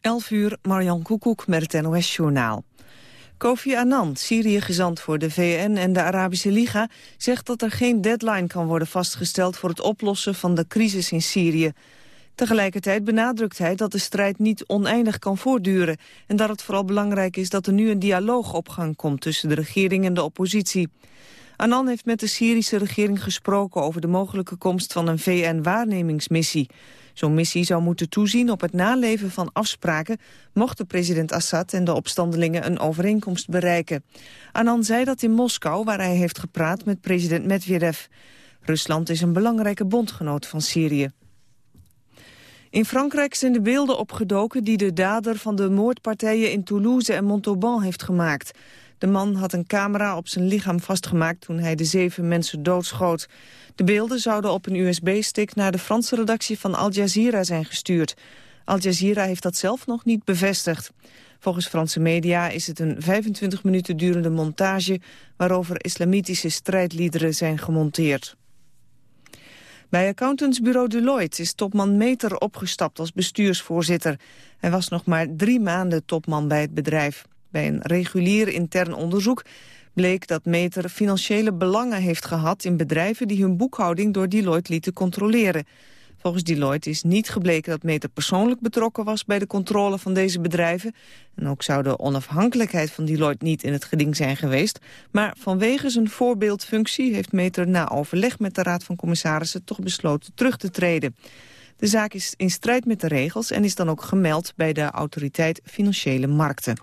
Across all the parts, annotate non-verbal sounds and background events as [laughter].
11 uur, Marjan Koekoek met het NOS-journaal. Kofi Annan, Syrië-gezant voor de VN en de Arabische Liga... zegt dat er geen deadline kan worden vastgesteld... voor het oplossen van de crisis in Syrië. Tegelijkertijd benadrukt hij dat de strijd niet oneindig kan voortduren... en dat het vooral belangrijk is dat er nu een dialoog op gang komt... tussen de regering en de oppositie. Annan heeft met de Syrische regering gesproken... over de mogelijke komst van een VN-waarnemingsmissie... Zo'n missie zou moeten toezien op het naleven van afspraken... mochten president Assad en de opstandelingen een overeenkomst bereiken. Annan zei dat in Moskou, waar hij heeft gepraat met president Medvedev. Rusland is een belangrijke bondgenoot van Syrië. In Frankrijk zijn de beelden opgedoken die de dader van de moordpartijen in Toulouse en Montauban heeft gemaakt. De man had een camera op zijn lichaam vastgemaakt toen hij de zeven mensen doodschoot. De beelden zouden op een USB-stick naar de Franse redactie van Al Jazeera zijn gestuurd. Al Jazeera heeft dat zelf nog niet bevestigd. Volgens Franse media is het een 25 minuten durende montage... waarover islamitische strijdliederen zijn gemonteerd. Bij accountantsbureau Deloitte is topman Meter opgestapt als bestuursvoorzitter. Hij was nog maar drie maanden topman bij het bedrijf. Bij een regulier intern onderzoek bleek dat Meter financiële belangen heeft gehad in bedrijven die hun boekhouding door Deloitte lieten controleren. Volgens Deloitte is niet gebleken dat Meter persoonlijk betrokken was bij de controle van deze bedrijven. En ook zou de onafhankelijkheid van Deloitte niet in het geding zijn geweest. Maar vanwege zijn voorbeeldfunctie heeft Meter na overleg met de Raad van Commissarissen toch besloten terug te treden. De zaak is in strijd met de regels en is dan ook gemeld bij de autoriteit Financiële Markten.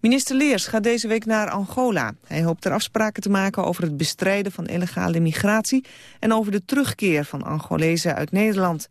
Minister Leers gaat deze week naar Angola. Hij hoopt er afspraken te maken over het bestrijden van illegale migratie... en over de terugkeer van Angolezen uit Nederland.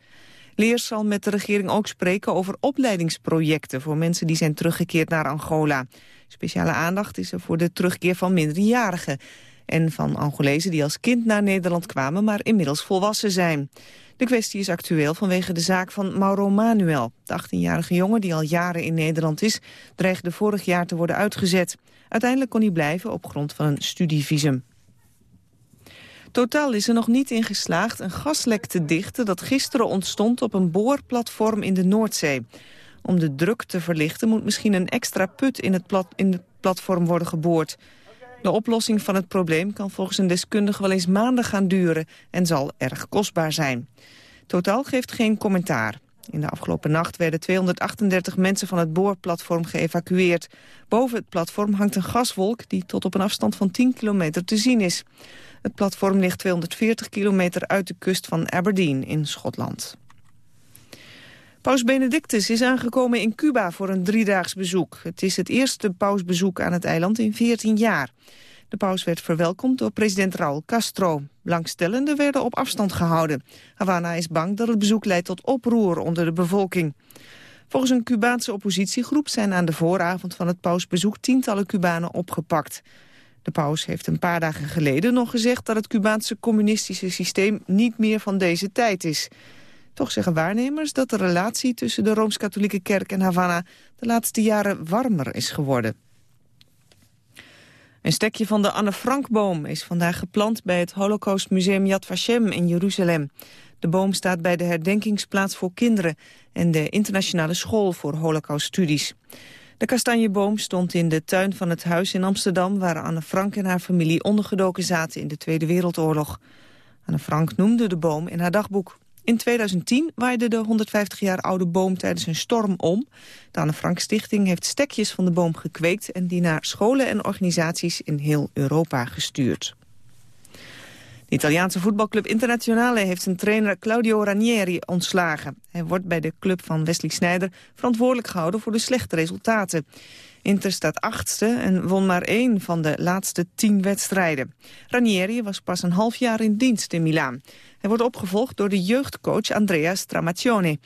Leers zal met de regering ook spreken over opleidingsprojecten... voor mensen die zijn teruggekeerd naar Angola. Speciale aandacht is er voor de terugkeer van minderjarigen... en van Angolezen die als kind naar Nederland kwamen... maar inmiddels volwassen zijn. De kwestie is actueel vanwege de zaak van Mauro Manuel. De 18-jarige jongen die al jaren in Nederland is... dreigde vorig jaar te worden uitgezet. Uiteindelijk kon hij blijven op grond van een studievisum. Totaal is er nog niet in geslaagd een gaslek te dichten... dat gisteren ontstond op een boorplatform in de Noordzee. Om de druk te verlichten moet misschien een extra put in het, plat, in het platform worden geboord. De oplossing van het probleem kan volgens een deskundige wel eens maanden gaan duren en zal erg kostbaar zijn. Totaal geeft geen commentaar. In de afgelopen nacht werden 238 mensen van het boorplatform geëvacueerd. Boven het platform hangt een gaswolk die tot op een afstand van 10 kilometer te zien is. Het platform ligt 240 kilometer uit de kust van Aberdeen in Schotland. Paus Benedictus is aangekomen in Cuba voor een driedaags bezoek. Het is het eerste pausbezoek aan het eiland in 14 jaar. De paus werd verwelkomd door president Raúl Castro. Langstellenden werden op afstand gehouden. Havana is bang dat het bezoek leidt tot oproer onder de bevolking. Volgens een Cubaanse oppositiegroep zijn aan de vooravond van het pausbezoek tientallen Cubanen opgepakt. De paus heeft een paar dagen geleden nog gezegd dat het Cubaanse communistische systeem niet meer van deze tijd is. Toch zeggen waarnemers dat de relatie tussen de Rooms-Katholieke Kerk en Havana de laatste jaren warmer is geworden. Een stekje van de Anne Frank-boom is vandaag geplant bij het Holocaustmuseum Yad Vashem in Jeruzalem. De boom staat bij de herdenkingsplaats voor kinderen en de internationale school voor holocauststudies. De kastanjeboom stond in de tuin van het huis in Amsterdam... waar Anne Frank en haar familie ondergedoken zaten in de Tweede Wereldoorlog. Anne Frank noemde de boom in haar dagboek. In 2010 waaide de 150 jaar oude boom tijdens een storm om. De Anne Frank Stichting heeft stekjes van de boom gekweekt... en die naar scholen en organisaties in heel Europa gestuurd. De Italiaanse voetbalclub Internationale heeft zijn trainer Claudio Ranieri ontslagen. Hij wordt bij de club van Wesley Sneijder verantwoordelijk gehouden voor de slechte resultaten. Inter staat achtste en won maar één van de laatste tien wedstrijden. Ranieri was pas een half jaar in dienst in Milaan. Hij wordt opgevolgd door de jeugdcoach Andrea Stramaccione.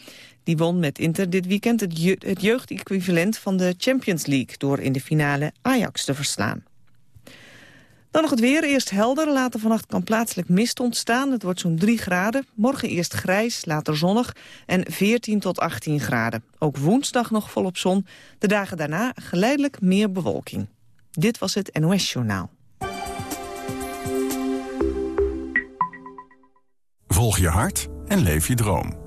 Die won met Inter dit weekend het, je het jeugdequivalent van de Champions League... door in de finale Ajax te verslaan. Dan nog het weer. Eerst helder, later vannacht kan plaatselijk mist ontstaan. Het wordt zo'n 3 graden. Morgen eerst grijs, later zonnig en 14 tot 18 graden. Ook woensdag nog volop zon. De dagen daarna geleidelijk meer bewolking. Dit was het NOS Journaal. Volg je hart en leef je droom.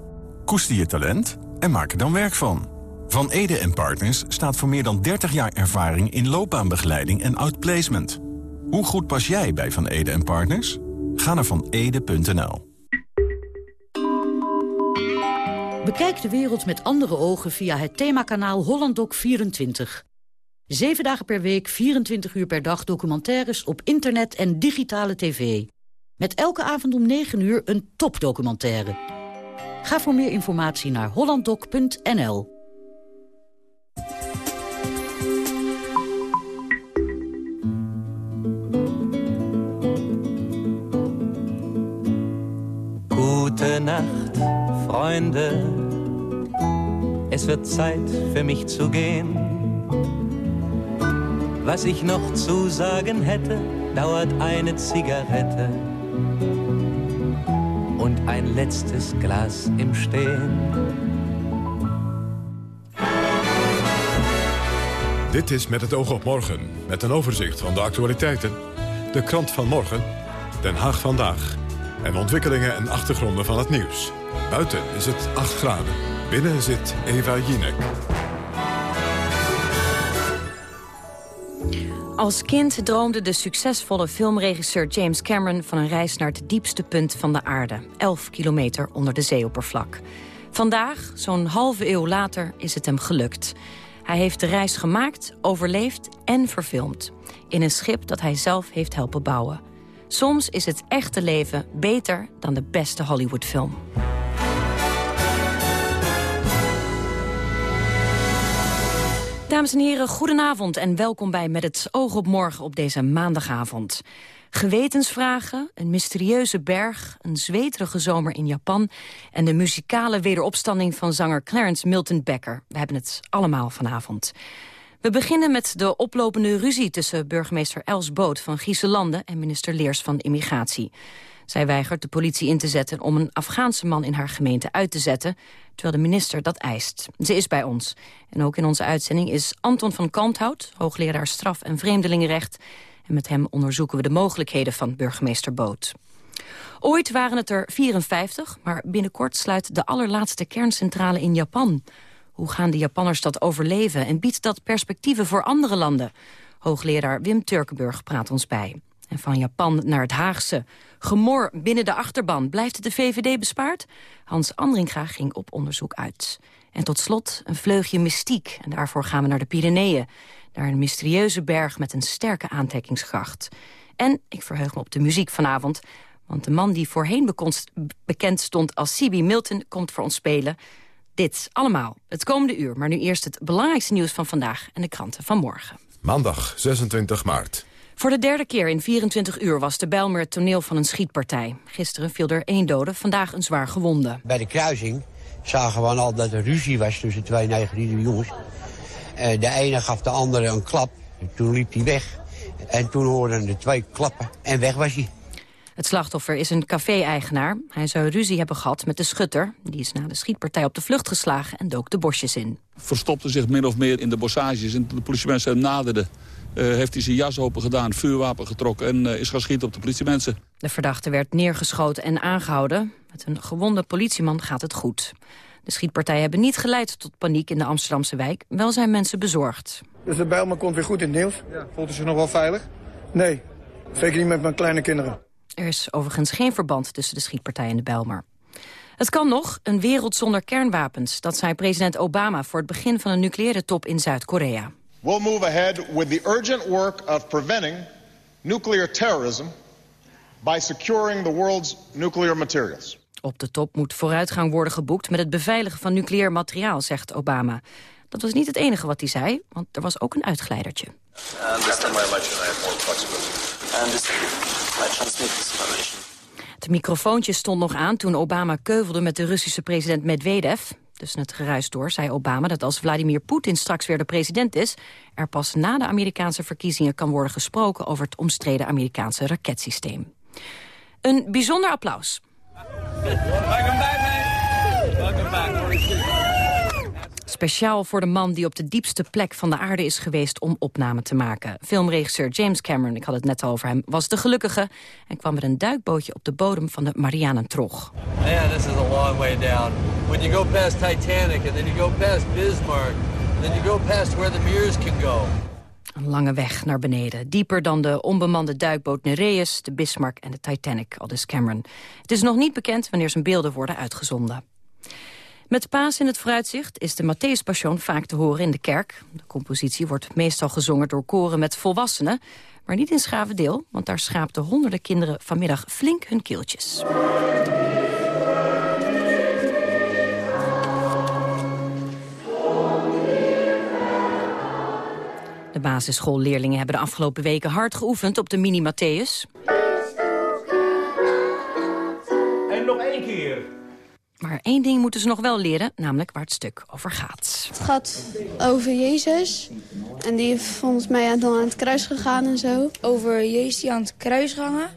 Koester je talent en maak er dan werk van. Van Ede Partners staat voor meer dan 30 jaar ervaring in loopbaanbegeleiding en outplacement. Hoe goed pas jij bij Van Ede Partners? Ga naar vanede.nl. Bekijk de wereld met andere ogen via het themakanaal HollandDoc24. Zeven dagen per week, 24 uur per dag documentaires op internet en digitale tv. Met elke avond om 9 uur een topdocumentaire. Ga voor meer informatie naar hollanddoc.nl. Gute Nacht, Freunde. Es wird Zeit für mich zu gehen. Was ich noch zu sagen hätte, dauert eine Zigarette ein letztes Glas im Stehen. Dit is Met het oog op morgen, met een overzicht van de actualiteiten. De krant van morgen, Den Haag vandaag. En ontwikkelingen en achtergronden van het nieuws. Buiten is het 8 graden. Binnen zit Eva Jinek. Als kind droomde de succesvolle filmregisseur James Cameron... van een reis naar het diepste punt van de aarde. 11 kilometer onder de zeeoppervlak. Vandaag, zo'n halve eeuw later, is het hem gelukt. Hij heeft de reis gemaakt, overleefd en verfilmd. In een schip dat hij zelf heeft helpen bouwen. Soms is het echte leven beter dan de beste Hollywoodfilm. Dames en heren, goedenavond en welkom bij Met het oog op morgen op deze maandagavond. Gewetensvragen, een mysterieuze berg, een zweterige zomer in Japan... en de muzikale wederopstanding van zanger Clarence Milton Becker. We hebben het allemaal vanavond. We beginnen met de oplopende ruzie tussen burgemeester Els Boot van Griezenlanden... en minister Leers van Immigratie. Zij weigert de politie in te zetten om een Afghaanse man in haar gemeente uit te zetten, terwijl de minister dat eist. Ze is bij ons. En ook in onze uitzending is Anton van Kalmthout, hoogleraar straf- en vreemdelingenrecht. En met hem onderzoeken we de mogelijkheden van burgemeester Boot. Ooit waren het er 54, maar binnenkort sluit de allerlaatste kerncentrale in Japan. Hoe gaan de Japanners dat overleven en biedt dat perspectieven voor andere landen? Hoogleraar Wim Turkenburg praat ons bij. En van Japan naar het Haagse. Gemor binnen de achterban. Blijft de VVD bespaard? Hans Andringa ging op onderzoek uit. En tot slot een vleugje mystiek. En daarvoor gaan we naar de Pyreneeën. Naar een mysterieuze berg met een sterke aantrekkingskracht. En ik verheug me op de muziek vanavond. Want de man die voorheen bekend stond als C.B. Milton... komt voor ons spelen. Dit allemaal het komende uur. Maar nu eerst het belangrijkste nieuws van vandaag... en de kranten van morgen. Maandag 26 maart. Voor de derde keer in 24 uur was de Bijlmer het toneel van een schietpartij. Gisteren viel er één dode, vandaag een zwaar gewonde. Bij de kruising zagen we al dat er ruzie was tussen twee negatieve jongens. Uh, de ene gaf de andere een klap, toen liep hij weg. En toen hoorden de twee klappen en weg was hij. Het slachtoffer is een café-eigenaar. Hij zou ruzie hebben gehad met de schutter. Die is na de schietpartij op de vlucht geslagen en dook de bosjes in. Verstopte zich min of meer in de bossages en de politiemensen hem naderden. Uh, heeft hij zijn jas open gedaan, vuurwapen getrokken en uh, is gaan schieten op de politiemensen. De verdachte werd neergeschoten en aangehouden. Met een gewonde politieman gaat het goed. De schietpartijen hebben niet geleid tot paniek in de Amsterdamse wijk. Wel zijn mensen bezorgd. Dus de Bijlmer komt weer goed in het nieuws? Ja. Voelt u zich nog wel veilig? Nee, zeker niet met mijn kleine kinderen. Er is overigens geen verband tussen de schietpartij en de Bijlmer. Het kan nog, een wereld zonder kernwapens. Dat zei president Obama voor het begin van een nucleaire top in Zuid-Korea. We'll move ahead with the urgent work of preventing nuclear terrorism by securing the world's nuclear materials. Op de top moet vooruitgang worden geboekt met het beveiligen van nucleair materiaal, zegt Obama. Dat was niet het enige wat hij zei, want er was ook een uitglijdertje. Het microfoontje stond nog aan toen Obama keuvelde met de Russische president Medvedev. Tussen het geruis door zei Obama dat als Vladimir Poetin straks weer de president is... er pas na de Amerikaanse verkiezingen kan worden gesproken... over het omstreden Amerikaanse raketsysteem. Een bijzonder applaus. Speciaal voor de man die op de diepste plek van de aarde is geweest om opname te maken. Filmregisseur James Cameron, ik had het net over hem, was de gelukkige en kwam met een duikbootje op de bodem van de Marianentrog. Man, this is a long way down. When you go past Titanic and then you go past Bismarck, then you go past where the Mears can go. Een lange weg naar beneden. Dieper dan de onbemande duikboot Nereus, de Bismarck en de Titanic, aldus Cameron. Het is nog niet bekend wanneer zijn beelden worden uitgezonden. Met paas in het vooruitzicht is de Matthäus vaak te horen in de kerk. De compositie wordt meestal gezongen door koren met volwassenen... maar niet in Schavendeel, want daar schaapten honderden kinderen vanmiddag flink hun keeltjes. De basisschoolleerlingen hebben de afgelopen weken hard geoefend op de mini Matthäus. En nog één keer. Maar één ding moeten ze nog wel leren, namelijk waar het stuk over gaat. Het gaat over Jezus. En die is volgens mij dan aan het kruis gegaan en zo. Over Jezus die aan het kruis gangen.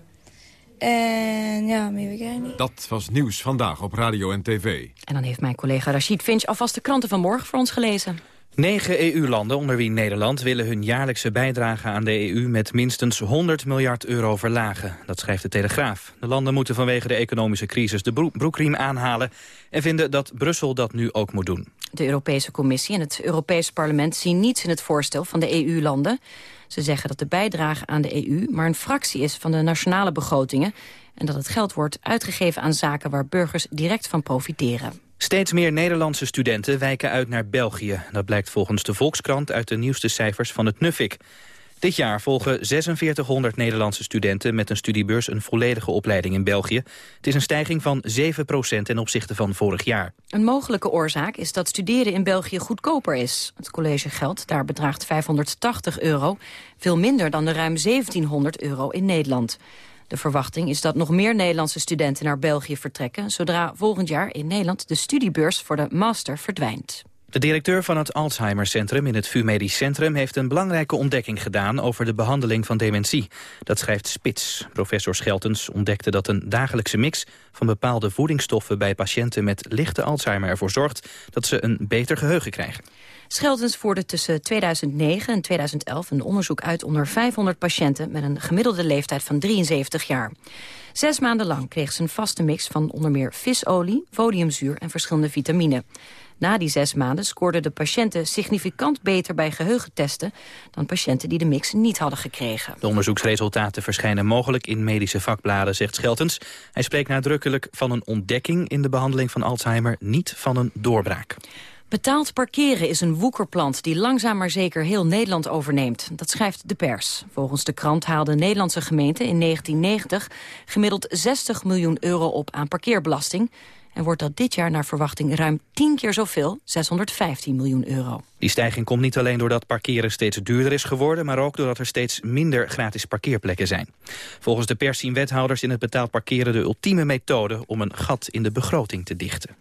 En ja, meer weet ik niet. Dat was nieuws vandaag op radio en tv. En dan heeft mijn collega Rachid Finch alvast de kranten van morgen voor ons gelezen. Negen EU-landen, onder wie Nederland, willen hun jaarlijkse bijdrage aan de EU met minstens 100 miljard euro verlagen. Dat schrijft de Telegraaf. De landen moeten vanwege de economische crisis de broekriem aanhalen en vinden dat Brussel dat nu ook moet doen. De Europese Commissie en het Europees Parlement zien niets in het voorstel van de EU-landen. Ze zeggen dat de bijdrage aan de EU maar een fractie is van de nationale begrotingen en dat het geld wordt uitgegeven aan zaken waar burgers direct van profiteren. Steeds meer Nederlandse studenten wijken uit naar België. Dat blijkt volgens de Volkskrant uit de nieuwste cijfers van het NUFIC. Dit jaar volgen 4600 Nederlandse studenten met een studiebeurs een volledige opleiding in België. Het is een stijging van 7% ten opzichte van vorig jaar. Een mogelijke oorzaak is dat studeren in België goedkoper is. Het collegegeld daar bedraagt 580 euro, veel minder dan de ruim 1700 euro in Nederland. De verwachting is dat nog meer Nederlandse studenten naar België vertrekken... zodra volgend jaar in Nederland de studiebeurs voor de master verdwijnt. De directeur van het Alzheimer-centrum in het VU Medisch Centrum... heeft een belangrijke ontdekking gedaan over de behandeling van dementie. Dat schrijft Spits. Professor Scheltens ontdekte dat een dagelijkse mix... van bepaalde voedingsstoffen bij patiënten met lichte Alzheimer ervoor zorgt... dat ze een beter geheugen krijgen. Scheltens voerde tussen 2009 en 2011 een onderzoek uit onder 500 patiënten met een gemiddelde leeftijd van 73 jaar. Zes maanden lang kreeg ze een vaste mix van onder meer visolie, podiumzuur en verschillende vitamine. Na die zes maanden scoorden de patiënten significant beter bij geheugentesten dan patiënten die de mix niet hadden gekregen. De onderzoeksresultaten verschijnen mogelijk in medische vakbladen, zegt Scheltens. Hij spreekt nadrukkelijk van een ontdekking in de behandeling van Alzheimer, niet van een doorbraak. Betaald parkeren is een woekerplant die langzaam maar zeker heel Nederland overneemt. Dat schrijft de pers. Volgens de krant haalden Nederlandse gemeenten in 1990 gemiddeld 60 miljoen euro op aan parkeerbelasting. En wordt dat dit jaar naar verwachting ruim 10 keer zoveel, 615 miljoen euro. Die stijging komt niet alleen doordat parkeren steeds duurder is geworden... maar ook doordat er steeds minder gratis parkeerplekken zijn. Volgens de pers zien wethouders in het betaald parkeren de ultieme methode... om een gat in de begroting te dichten.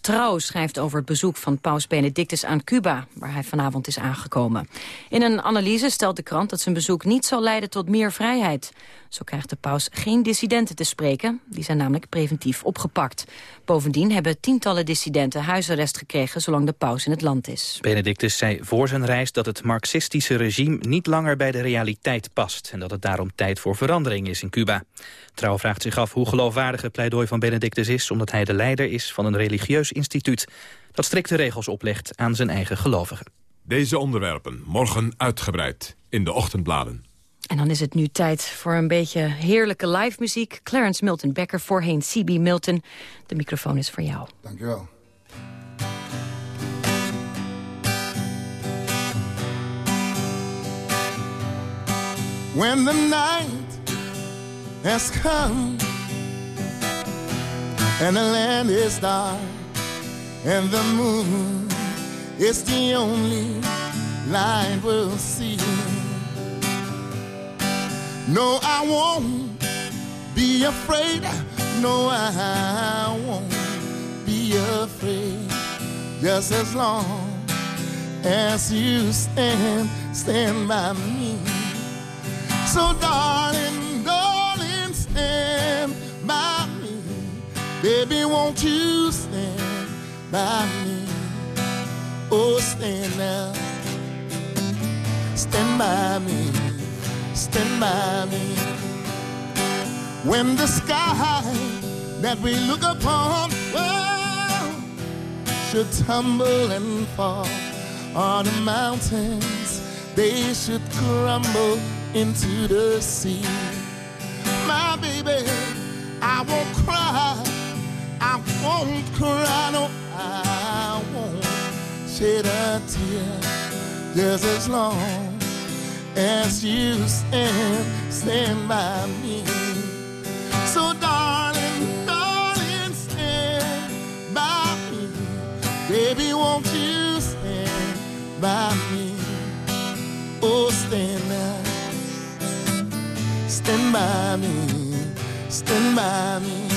Trouw schrijft over het bezoek van paus Benedictus aan Cuba... waar hij vanavond is aangekomen. In een analyse stelt de krant dat zijn bezoek niet zal leiden tot meer vrijheid. Zo krijgt de paus geen dissidenten te spreken. Die zijn namelijk preventief opgepakt. Bovendien hebben tientallen dissidenten huisarrest gekregen... zolang de paus in het land is. Benedictus zei voor zijn reis dat het marxistische regime... niet langer bij de realiteit past... en dat het daarom tijd voor verandering is in Cuba. Trouw vraagt zich af hoe geloofwaardig het pleidooi van Benedictus is... omdat hij de leider is van een religieus instituut... dat strikte regels oplegt aan zijn eigen gelovigen. Deze onderwerpen morgen uitgebreid in de ochtendbladen. En dan is het nu tijd voor een beetje heerlijke live muziek. Clarence Milton Becker, voorheen C.B. Milton. De microfoon is voor jou. Dank je wel. When the night has come And the land is dark And the moon is the only light we'll see No, I won't be afraid. No, I won't be afraid. Just as long as you stand, stand by me. So, darling, darling, stand by me. Baby, won't you stand by me? Oh, stand now, stand by me, stand by me. When the sky that we look upon, well, should tumble and fall, on the mountains they should crumble into the sea. My baby, I won't cry, I won't cry, no, I won't shed a tear just as long as you stand, stand by me. So darling, darling, stand by me. Baby, won't you stand by me? Oh, stand by, stand by me, stand by me.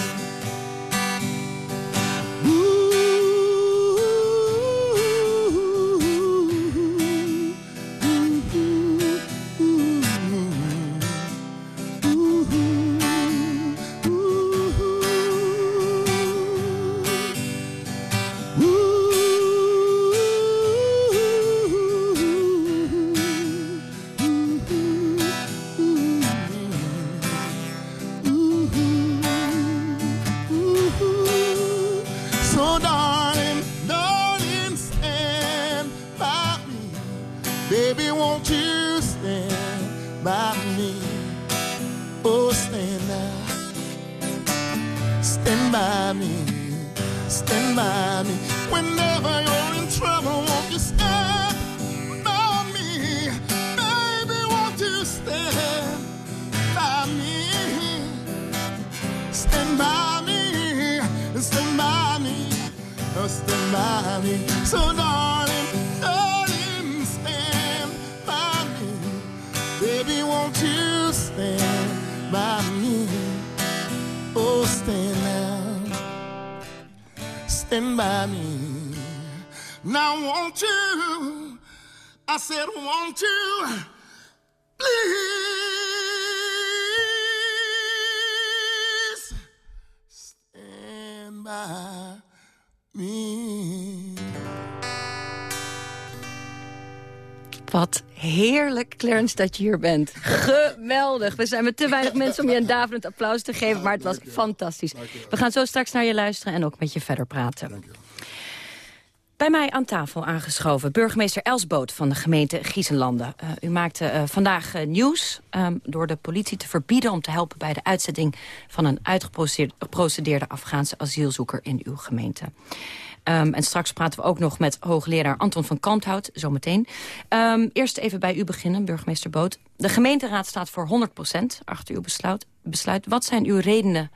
Stand by me. Now won't you? I said, won't you? Please stand by me. Wat heerlijk, Clarence, dat je hier bent. Geweldig. We zijn met te weinig mensen om je een daverend applaus te geven... maar het was fantastisch. We gaan zo straks naar je luisteren en ook met je verder praten. Bij mij aan tafel aangeschoven burgemeester Elsboot van de gemeente Giesenlanden. Uh, u maakte uh, vandaag uh, nieuws um, door de politie te verbieden... om te helpen bij de uitzetting van een uitgeprocedeerde Afghaanse asielzoeker in uw gemeente. Um, en straks praten we ook nog met hoogleraar Anton van Kamphout, zometeen. Um, eerst even bij u beginnen, burgemeester Boot. De gemeenteraad staat voor 100% achter uw besluit. besluit. Wat zijn uw redenen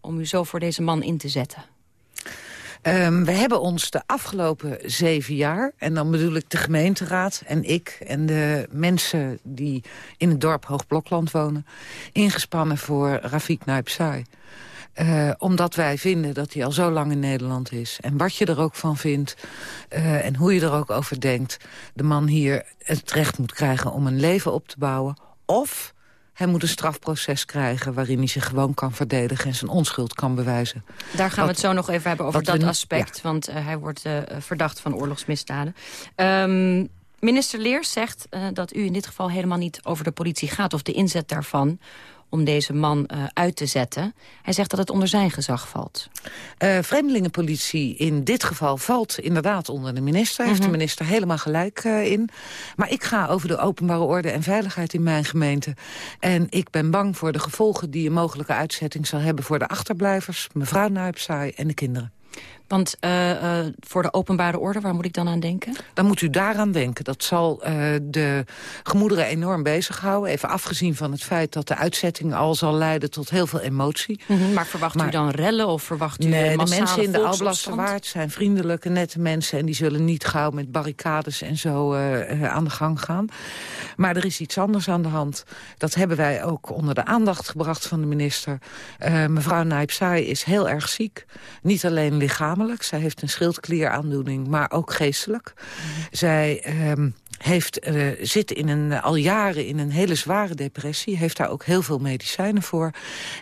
om u zo voor deze man in te zetten? Um, we hebben ons de afgelopen zeven jaar, en dan bedoel ik de gemeenteraad en ik... en de mensen die in het dorp Hoogblokland wonen... ingespannen voor Rafik Naipsai. Uh, omdat wij vinden dat hij al zo lang in Nederland is. En wat je er ook van vindt uh, en hoe je er ook over denkt... de man hier het recht moet krijgen om een leven op te bouwen... of hij moet een strafproces krijgen waarin hij zich gewoon kan verdedigen... en zijn onschuld kan bewijzen. Daar gaan wat, we het zo nog even hebben over dat aspect. Ja. Want uh, hij wordt verdacht van oorlogsmisdaden. Um, minister Leers zegt dat u in dit geval helemaal niet over de politie gaat... of de inzet daarvan om deze man uh, uit te zetten. Hij zegt dat het onder zijn gezag valt. Uh, vreemdelingenpolitie in dit geval valt inderdaad onder de minister. Heeft mm -hmm. de minister helemaal gelijk uh, in. Maar ik ga over de openbare orde en veiligheid in mijn gemeente. En ik ben bang voor de gevolgen die een mogelijke uitzetting zal hebben... voor de achterblijvers, mevrouw Nuipsaai en de kinderen. Want uh, uh, voor de openbare orde, waar moet ik dan aan denken? Dan moet u daaraan denken. Dat zal uh, de gemoederen enorm bezighouden. Even afgezien van het feit dat de uitzetting al zal leiden tot heel veel emotie. Mm -hmm, maar verwacht maar, u dan rellen of verwacht u Nee, de mensen in de Alblasserwaard zijn vriendelijke, nette mensen... en die zullen niet gauw met barricades en zo aan de gang gaan. Maar er is iets anders aan de hand. Dat hebben wij ook onder de aandacht gebracht van de minister. mevrouw Naipsai is heel erg ziek. Niet alleen lichamelijk. Zij heeft een schildklieraandoening, maar ook geestelijk. Mm. Zij um, heeft, uh, zit in een, al jaren in een hele zware depressie. Heeft daar ook heel veel medicijnen voor.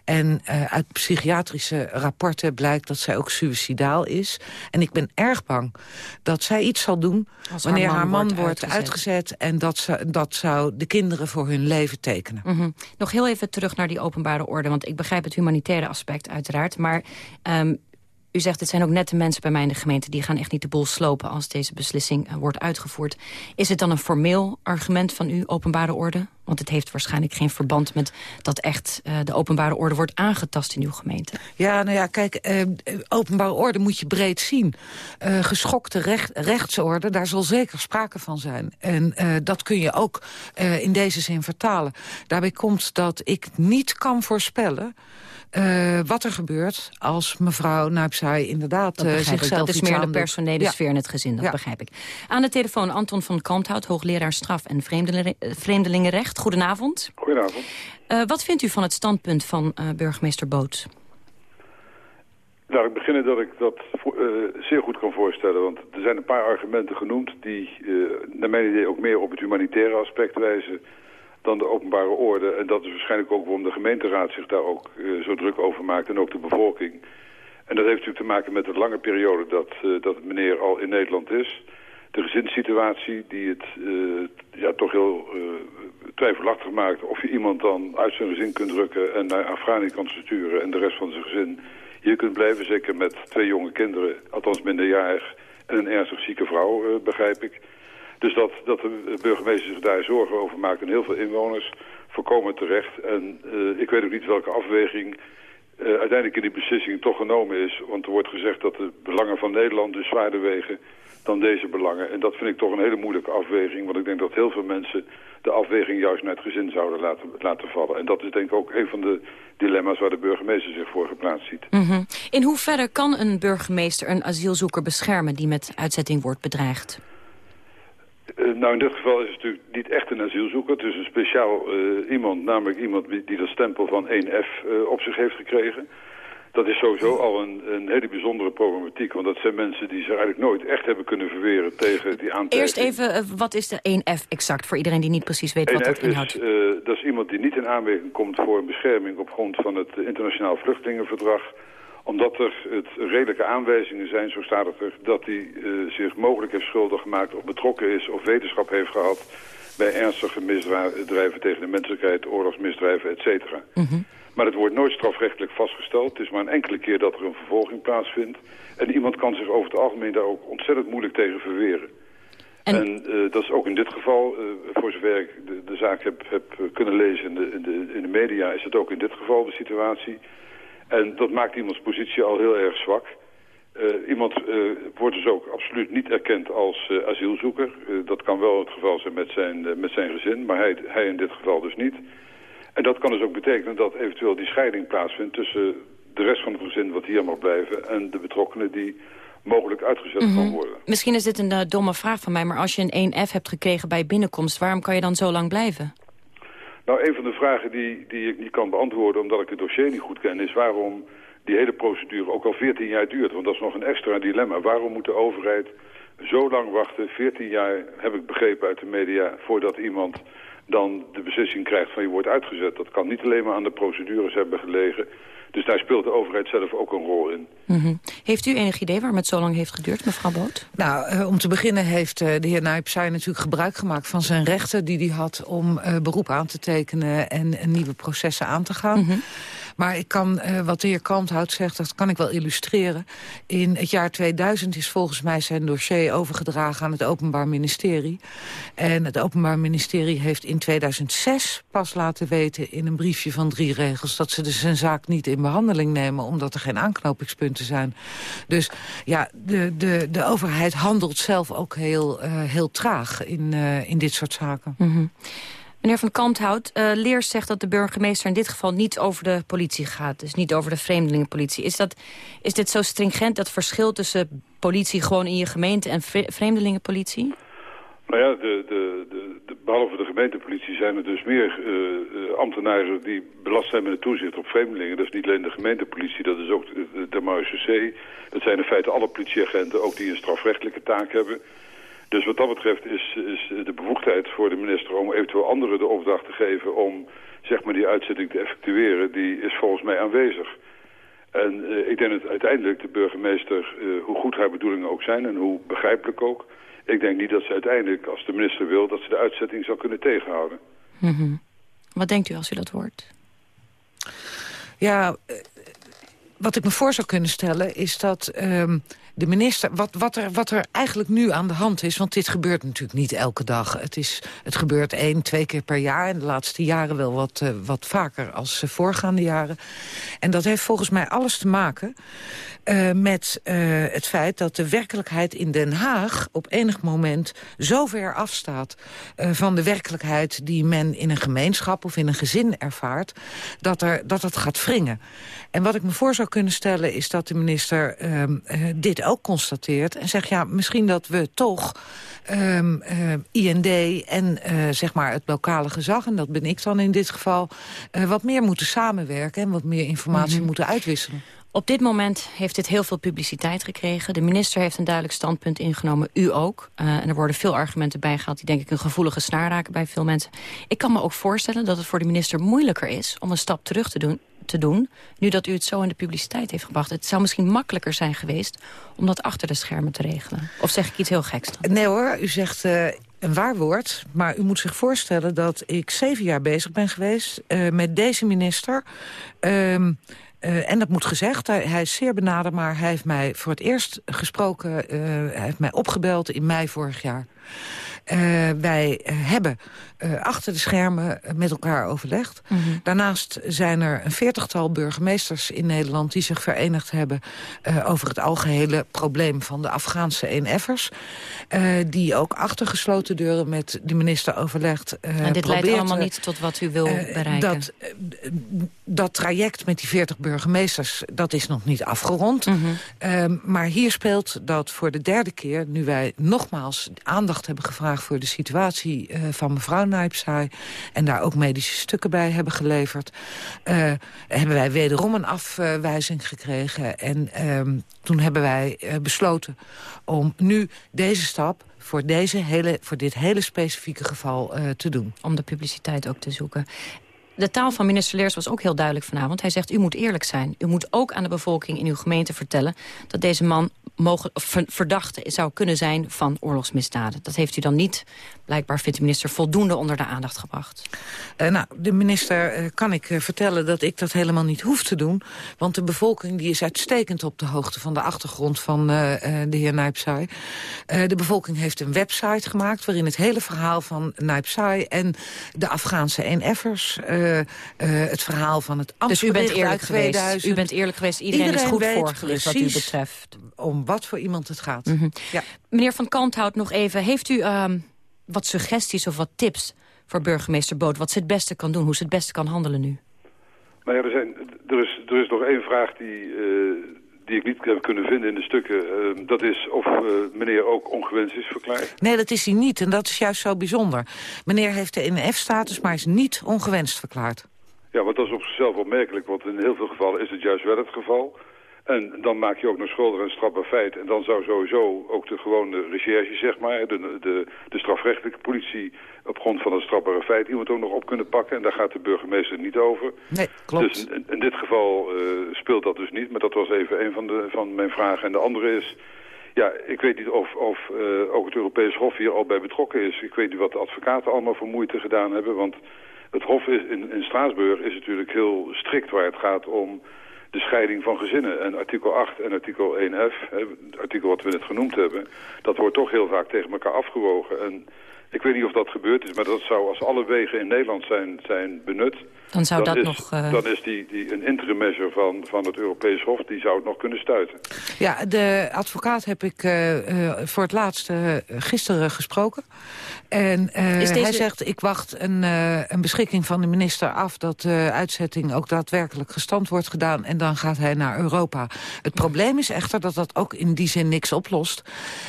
En uh, uit psychiatrische rapporten blijkt dat zij ook suicidaal is. En ik ben erg bang dat zij iets zal doen... Als wanneer haar haar man wordt uitgezet. uitgezet. En dat, zou- dat zou de kinderen voor hun leven tekenen. Mhm. Nog heel even terug naar die openbare orde. Want ik begrijp het humanitaire aspect uiteraard. Maar ehm, u zegt, het zijn ook nette mensen bij mij in de gemeente... die gaan echt niet de boel slopen als deze beslissing eh, wordt uitgevoerd. Is het dan een formeel argument van u, openbare orde? Want het heeft waarschijnlijk geen verband met dat echt eh, de openbare orde wordt aangetast in uw gemeente. Ja, nou ja, kijk, eh, openbare orde moet je breed zien. Geschokte recht, rechtsorde, daar zal zeker sprake van zijn. En dat kun je ook in deze zin vertalen. Daarbij komt dat ik niet kan voorspellen... eh, wat er gebeurt als mevrouw Naipsai inderdaad Dat eh, ik. zichzelf Dat is iets meer de personele Ja. sfeer in het gezin, dat Ja. begrijp ik. Aan de telefoon Anton van Kalmthout, hoogleraar straf- en eh, vreemdelingenrecht. Goedenavond. Goedenavond. Eh, wat vindt u van het standpunt van eh, burgemeester Boot? Laat ik beginnen dat ik dat eh, zeer goed kan voorstellen. Want er zijn een paar argumenten genoemd die eh, naar mijn idee ook meer op het humanitaire aspect wijzen dan de openbare orde. En dat is waarschijnlijk ook waarom de gemeenteraad zich daar ook eh, zo druk over maakt en ook de bevolking. En dat heeft natuurlijk te maken met de lange periode dat, eh, dat meneer al in Nederland is. De gezinssituatie die het eh, ja, toch heel twijfelachtig maakt of je iemand dan uit zijn gezin kunt drukken en naar Afghanistan kan sturen en de rest van zijn gezin hier kunt blijven. Zeker met twee jonge kinderen, althans minderjarig en een ernstig zieke vrouw, begrijp ik. Dus dat, dat de burgemeester zich daar zorgen over maakt en heel veel inwoners voorkomen terecht. En eh, ik weet ook niet welke afweging eh, uiteindelijk in die beslissing toch genomen is. Want er wordt gezegd dat de belangen van Nederland dus zwaarder wegen dan deze belangen. En dat vind ik toch een hele moeilijke afweging. Want ik denk dat heel veel mensen de afweging juist naar het gezin zouden laten, laten vallen. En dat is denk ik ook een van de dilemma's waar de burgemeester zich voor geplaatst ziet. Mhm. In hoeverre kan een burgemeester een asielzoeker beschermen... die met uitzetting wordt bedreigd? Eh, nou, in dit geval is het natuurlijk niet echt een asielzoeker. Het is een speciaal eh, iemand, namelijk iemand die, dat stempel van 1F eh, op zich heeft gekregen. Dat is sowieso al een, een hele bijzondere problematiek. Want dat zijn mensen die zich eigenlijk nooit echt hebben kunnen verweren tegen die aantijging. Eerst even, wat is de 1F exact... voor iedereen die niet precies weet wat dat 1F inhoudt? is, dat is iemand die niet in aanmerking komt voor een bescherming op grond van het internationaal vluchtelingenverdrag omdat er het redelijke aanwijzingen zijn, zo staat het er, dat hij eh, zich mogelijk heeft schuldig gemaakt of betrokken is of wetenschap heeft gehad bij ernstige misdrijven tegen de menselijkheid, oorlogsmisdrijven, et cetera. Maar het wordt nooit strafrechtelijk vastgesteld. Het is maar een enkele keer dat er een vervolging plaatsvindt. En iemand kan zich over het algemeen daar ook ontzettend moeilijk tegen verweren. En, eh, dat is ook in dit geval, eh, voor zover ik de, de zaak heb, heb kunnen lezen in de, in, de, in de media, is het ook in dit geval de situatie. En dat maakt iemands positie al heel erg zwak. Eh, iemand eh, wordt dus ook absoluut niet erkend als eh, asielzoeker. Dat kan wel het geval zijn met zijn, met zijn gezin, maar hij, hij in dit geval dus niet. En dat kan dus ook betekenen dat eventueel die scheiding plaatsvindt tussen de rest van het gezin wat hier mag blijven en de betrokkenen die mogelijk uitgezet kan Mhm. worden. Misschien is dit een domme vraag van mij... maar als je een 1F hebt gekregen bij binnenkomst... waarom kan je dan zo lang blijven? Nou, een van de vragen die, die ik niet kan beantwoorden omdat ik het dossier niet goed ken... is waarom die hele procedure ook al 14 jaar duurt. Want dat is nog een extra dilemma. Waarom moet de overheid zo lang wachten? 14 jaar, heb ik begrepen uit de media, voordat iemand dan de beslissing krijgt van je wordt uitgezet. Dat kan niet alleen maar aan de procedures hebben gelegen. Dus daar speelt de overheid zelf ook een rol in. Mhm. Heeft u enig idee waarom het zo lang heeft geduurd, mevrouw Boot? Nou, eh, om te beginnen heeft eh, de heer Nijpsij natuurlijk gebruik gemaakt van zijn rechten die hij had om eh, beroep aan te tekenen en, en nieuwe processen aan te gaan. Mhm. Maar ik kan, eh, wat de heer Kalmthout zegt, dat kan ik wel illustreren. In het jaar 2000 is volgens mij zijn dossier overgedragen aan het Openbaar Ministerie. En het Openbaar Ministerie heeft in 2006 pas laten weten in een briefje van drie regels... dat ze dus zaak niet in behandeling nemen, omdat er geen aanknopingspunten zijn. Dus ja, de, de, de overheid handelt zelf ook heel, eh, heel traag in, eh, in dit soort zaken. Mhm. Meneer Van Kalmthout, eh Leers zegt dat de burgemeester in dit geval niet over de politie gaat. Dus niet over de vreemdelingenpolitie. Is, dat, is dit zo stringent, dat verschil tussen politie gewoon in je gemeente en vre- vreemdelingenpolitie? Nou ja, de, de, de, de- behalve de gemeentepolitie zijn er dus meer eh, eh, ambtenaren die belast zijn met het toezicht op vreemdelingen. Dat is niet alleen de gemeentepolitie, dat is ook de, de Marechaussee. Dat zijn in feite alle politieagenten, ook die een strafrechtelijke taak hebben. Dus wat dat betreft is, is de bevoegdheid voor de minister om eventueel anderen de opdracht te geven om zeg maar, die uitzetting te effectueren, die is volgens mij aanwezig. En uh, ik denk dat uiteindelijk de burgemeester, uh, hoe goed haar bedoelingen ook zijn en hoe begrijpelijk ook, ik denk niet dat ze uiteindelijk, als de minister wil, dat ze de uitzetting zou kunnen tegenhouden. Mm -hmm. Wat denkt u als u dat hoort? Ja, wat ik me voor zou kunnen stellen is dat um, de minister... Wat, wat, er, wat er eigenlijk nu aan de hand is... want dit gebeurt natuurlijk niet elke dag. Het, is, het gebeurt één, twee keer per jaar... en de laatste jaren wel wat, uh, wat vaker als uh, voorgaande jaren. En dat heeft volgens mij alles te maken... Uh, met het feit dat de werkelijkheid in Den Haag... op enig moment zo ver afstaat van de werkelijkheid... die men in een gemeenschap of in een gezin ervaart... dat, er, dat het gaat wringen. En wat ik me voor zou kunnen stellen is dat de minister uh, dit ook constateert. En zegt, ja, misschien dat we toch um, uh, IND en uh, zeg maar het lokale gezag... en dat ben ik dan in dit geval, wat meer moeten samenwerken... en wat meer informatie mm -hmm. moeten uitwisselen. Op dit moment heeft dit heel veel publiciteit gekregen. De minister heeft een duidelijk standpunt ingenomen, u ook. Uh, en er worden veel argumenten bijgehaald die denk ik een gevoelige snaar raken bij veel mensen. Ik kan me ook voorstellen dat het voor de minister moeilijker is om een stap terug te doen te doen, nu dat u het zo in de publiciteit heeft gebracht. Het zou misschien makkelijker zijn geweest om dat achter de schermen te regelen. Of zeg ik iets heel geks? Nee hoor, u zegt uh, een waar woord. Maar u moet zich voorstellen dat ik zeven jaar bezig ben geweest uh, met deze minister... Uh, Uh, en dat moet gezegd, hij, is zeer benaderd, maar hij heeft mij voor het eerst gesproken... Hij heeft mij opgebeld in mei vorig jaar. Uh, wij hebben uh, achter de schermen met elkaar overlegd. Mm -hmm. Daarnaast zijn er een veertigtal burgemeesters in Nederland... die zich verenigd hebben over het algehele probleem van de Afghaanse ENF'ers. die ook achter gesloten deuren met de minister overlegd. en dit leidt allemaal niet tot wat u wil bereiken? Dat, dat traject met die veertig burgemeesters, dat is nog niet afgerond. Mm -hmm. maar hier speelt dat voor de derde keer, nu wij nogmaals aandacht hebben gevraagd voor de situatie uh, van mevrouw Nijpsaai... en daar ook medische stukken bij hebben geleverd... Uh, hebben wij wederom een afwijzing gekregen. En uh, toen hebben wij uh, besloten om nu deze stap voor, deze hele, voor dit hele specifieke geval te doen. Om de publiciteit ook te zoeken. De taal van minister Leers was ook heel duidelijk vanavond. Hij zegt, u moet eerlijk zijn. U moet ook aan de bevolking in uw gemeente vertellen... dat deze man mogelijk, verdachte zou kunnen zijn van oorlogsmisdaden. Dat heeft u dan niet, blijkbaar vindt de minister, voldoende onder de aandacht gebracht. Uh, nou, de minister uh, kan ik uh, vertellen dat ik dat helemaal niet hoef te doen. Want de bevolking die is uitstekend op de hoogte van de achtergrond van de heer Nijpsaai. de bevolking heeft een website gemaakt waarin het hele verhaal van Nijpsaai en de Afghaanse NF'ers, het verhaal van het Dus u bent eerlijk geweest. U bent eerlijk geweest. Iedereen, Iedereen is goed voorgelicht wat u betreft. Om wat voor iemand het gaat. Mm -hmm. ja. Meneer Van Kanthout, nog even. Heeft u um, wat suggesties of wat tips voor burgemeester Boot... wat ze het beste kan doen, hoe ze het beste kan handelen nu? Nou ja, er, zijn, er, is, er is nog één vraag die, uh, die ik niet heb kunnen vinden in de stukken. Uh, dat is of uh, meneer ook ongewenst is verklaard. Nee, dat is hij niet. En dat is juist zo bijzonder. Meneer heeft de NF-status, maar is niet ongewenst verklaard. Ja, want dat is op zichzelf opmerkelijk. Want in heel veel gevallen is het juist wel het geval... En dan maak je ook nog schuldig een strafbaar feit. En dan zou sowieso ook de gewone recherche, zeg maar, de, de, de strafrechtelijke politie op grond van een strafbare feit iemand ook nog op kunnen pakken. En daar gaat de burgemeester niet over. Nee, klopt. Dus in, in dit geval uh, speelt dat dus niet. Maar dat was even een van, de, van mijn vragen. En de andere is... Ja, ik weet niet of, of uh, ook het Europees Hof hier al bij betrokken is. Ik weet niet wat de advocaten allemaal voor moeite gedaan hebben. Want het Hof is, in, in Straatsburg is natuurlijk heel strikt waar het gaat om de scheiding van gezinnen. En artikel 8 en artikel 1f, het artikel wat we net genoemd hebben... dat wordt toch heel vaak tegen elkaar afgewogen. En ik weet niet of dat gebeurd is, maar dat zou als alle wegen in Nederland zijn, zijn benut... Dan zou dan dat is, nog... Uh... Dan is die, die, een interim measure van, van het Europees Hof, die zou het nog kunnen stuiten. Ja, de advocaat heb ik uh, uh, voor het laatst gisteren gesproken. En deze... hij zegt, ik wacht een, een beschikking van de minister af... dat de uitzetting ook daadwerkelijk gestand wordt gedaan... en dan gaat hij naar Europa. Het probleem is echter dat dat ook in die zin niks oplost.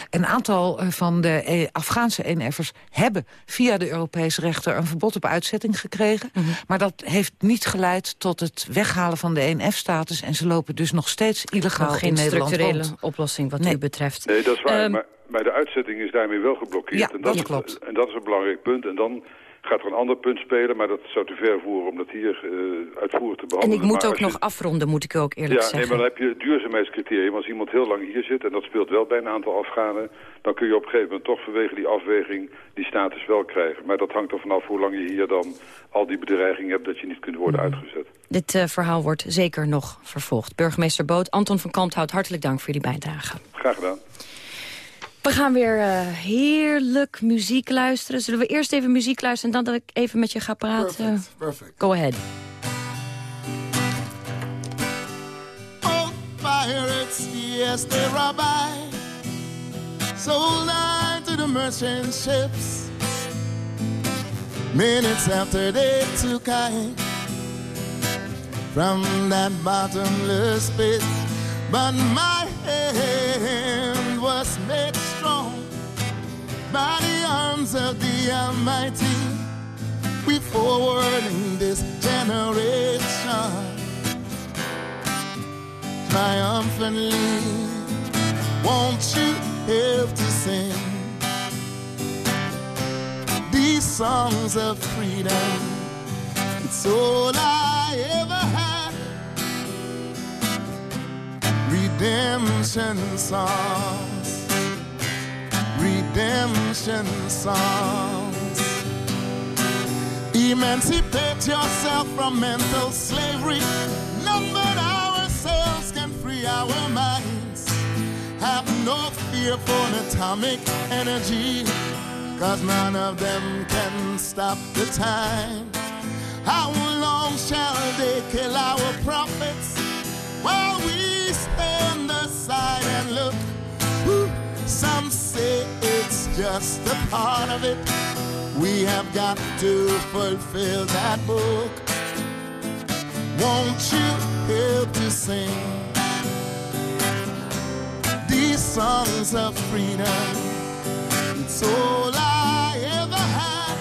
Een aantal van de Afghaanse NF'ers hebben via de Europese rechter... een verbod op uitzetting gekregen. Mhm. Maar dat heeft niet geleid tot het weghalen van de 1F-status. En ze lopen dus nog steeds illegaal Nog geen in Nederland structurele rond. oplossing wat Nee. u betreft. Nee, dat is waar. Ehm, maar, maar de uitzetting is daarmee wel geblokkeerd. Ja, en dat, dat is- klopt. En dat is een belangrijk punt. En dan gaat er een ander punt spelen, maar dat zou te ver voeren om dat hier uitvoerig te en behandelen. ik moet Maar ook je- nog afronden, moet ik ook eerlijk ja, nee, zeggen. maar dan heb je het duurzaamheidscriterium. Als iemand heel lang hier zit, en dat speelt wel bij een aantal Afghanen... dan kun je op een gegeven moment toch vanwege die afweging die status wel krijgen. Maar dat hangt er vanaf hoe lang je hier dan al die bedreiging hebt... dat je niet kunt worden Mhm. uitgezet. Dit eh, verhaal wordt zeker nog vervolgd. Burgemeester Boot, Anton van Kalmthout, hartelijk dank voor jullie bijdrage. Graag gedaan. We gaan weer eh, heerlijk muziek luisteren. Zullen we eerst even muziek luisteren en dan dat ik even met je ga praten? Perfect, perfect. Go ahead. Oh, pirates, yes, they rob I. Sold I to the merchant ships. Minutes after they took I from that bottomless pit. But my hand was made strong by the arms of the Almighty. We forward in this generation triumphantly. Won't you help to sing these songs of freedom? It's all I ever had. Redemption songs, redemption songs. Emancipate yourself from mental slavery. None but ourselves can free our minds. Have no fear for atomic energy, cause none of them can stop the time. How long shall they kill our prophets while we stand aside and look? Some say it's just a part of it. We have got to fulfill that book. Won't you help to sing these songs of freedom? It's all I ever had.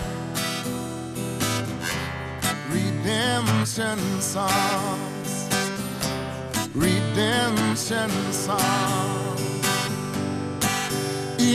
Redemption songs, redemption songs.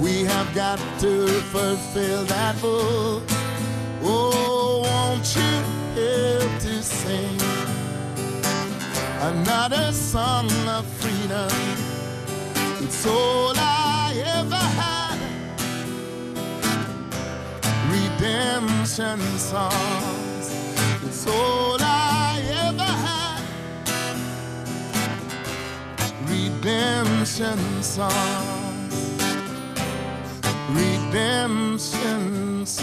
We have got to fulfill that book. Oh, won't you help to sing another song of freedom? It's all I ever had. Redemption songs. It's all I ever had. Redemption songs. Redemption songs.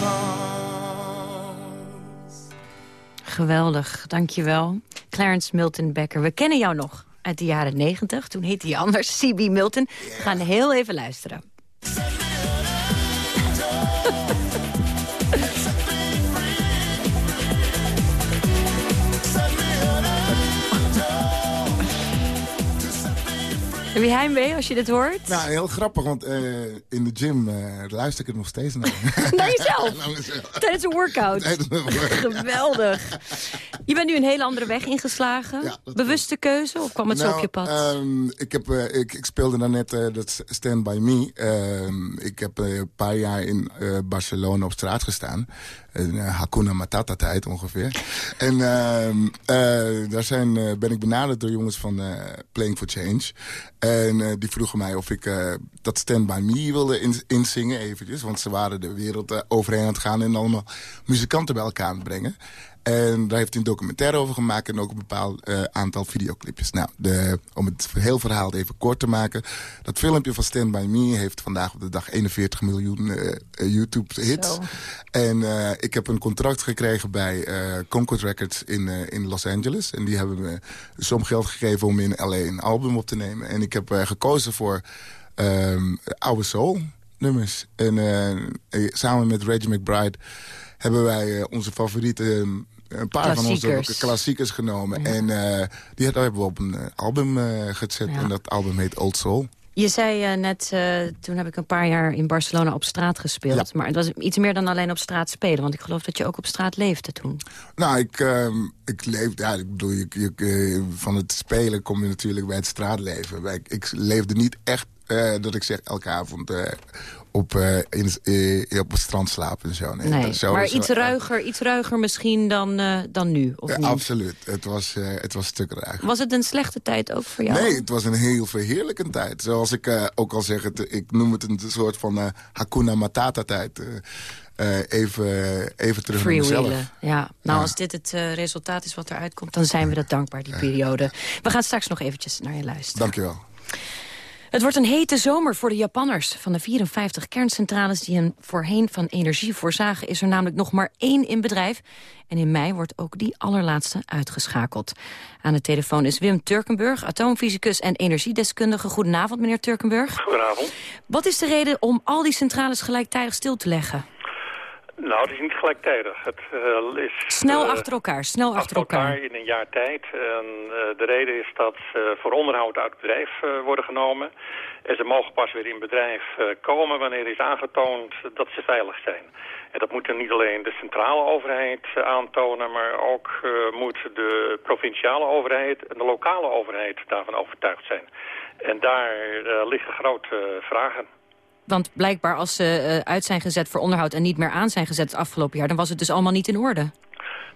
Geweldig, dankjewel. Clarence Milton Becker, we kennen jou nog uit de jaren 90. Toen heette hij anders, C.B. Milton. We gaan heel even luisteren. Heb je heimwee als je dit hoort? Nou, heel grappig, want eh, in de gym eh, luister ik het nog steeds naar. [laughs] Naar jezelf? [laughs] Tijdens een workout? Tijdens een workout. Geweldig. Je bent nu een hele andere weg ingeslagen. Bewuste keuze of kwam het zo Nou, op je pad? ehm, ik, heb, eh, ik, ik speelde daarnet eh, dat Stand By Me. Ehm, ik heb een paar jaar in Barcelona op straat gestaan. Hakuna Matata tijd ongeveer. [laughs] en ehm, eh, daar zijn, ben ik benaderd door jongens van Playing for Change. En eh, die vroegen mij of ik eh, dat Stand By Me wilde in, inzingen eventjes. Want ze waren de wereld eh, overheen aan het gaan en allemaal muzikanten bij elkaar aan brengen. En daar heeft hij een documentaire over gemaakt en ook een bepaald uh, aantal videoclipjes. Nou, de, om het heel verhaal even kort te maken. Dat filmpje van Stand By Me heeft vandaag op de dag 41 miljoen uh, YouTube-hits. En ik heb een contract gekregen bij Concord Records in, in Los Angeles. En die hebben me som geld gegeven om in LA een album op te nemen. En ik heb gekozen voor um, oude soul nummers. En samen met Reggie McBride hebben wij onze favoriete... Een paar van onze klassiekers genomen. En uh, die hebben we op een uh, album gezet. En dat album heet Old Soul. Je zei net, toen heb ik een paar jaar in Barcelona op straat gespeeld. Maar het was iets meer dan alleen op straat spelen. Want ik geloof dat je ook op straat leefde toen. Nou, ik, ehm, ik leefde, ja, ik bedoel, je, je, van het spelen kom je natuurlijk bij het straatleven. Ik, ik leefde niet echt dat ik zeg elke avond op, uh, in, uh, op het strand slapen en zo. Nee, nee zo, maar iets, ruiger, iets ruiger misschien dan, uh, dan nu, of ja, niet? Absoluut. Het was, het was een stuk ruiger. Was het een slechte tijd ook voor jou? Nee, het was een heel verheerlijke tijd. Zoals ik ook al zeg, het, ik noem het een soort van Hakuna Matata tijd. even, even terug naar mezelf. Ja. Nou, ja. als dit het resultaat is wat eruit komt... dan zijn we dat dankbaar, die periode. We gaan straks nog eventjes naar je luisteren. Dankjewel. Het wordt een hete zomer voor de Japanners. Van de 54 kerncentrales die hen voorheen van energie voorzagen... is er namelijk nog maar één in bedrijf. En in mei wordt ook die allerlaatste uitgeschakeld. Aan de telefoon is Wim Turkenburg, atoomfysicus en energiedeskundige. Goedenavond, meneer Turkenburg. Goedenavond. Wat is de reden om al die centrales gelijktijdig stil te leggen? Nou, het is niet gelijktijdig. Het uh, is... Snel uh, achter elkaar, snel achter, achter elkaar. in een jaar tijd. En uh, de reden is dat ze voor onderhoud uit het bedrijf worden genomen. En ze mogen pas weer in bedrijf komen wanneer is aangetoond dat ze veilig zijn. En dat moet dan niet alleen de centrale overheid aantonen, maar ook moet de provinciale overheid en de lokale overheid daarvan overtuigd zijn. En daar liggen grote vragen. Want blijkbaar als ze uh, uit zijn gezet voor onderhoud... en niet meer aan zijn gezet het afgelopen jaar... dan was het dus allemaal niet in orde.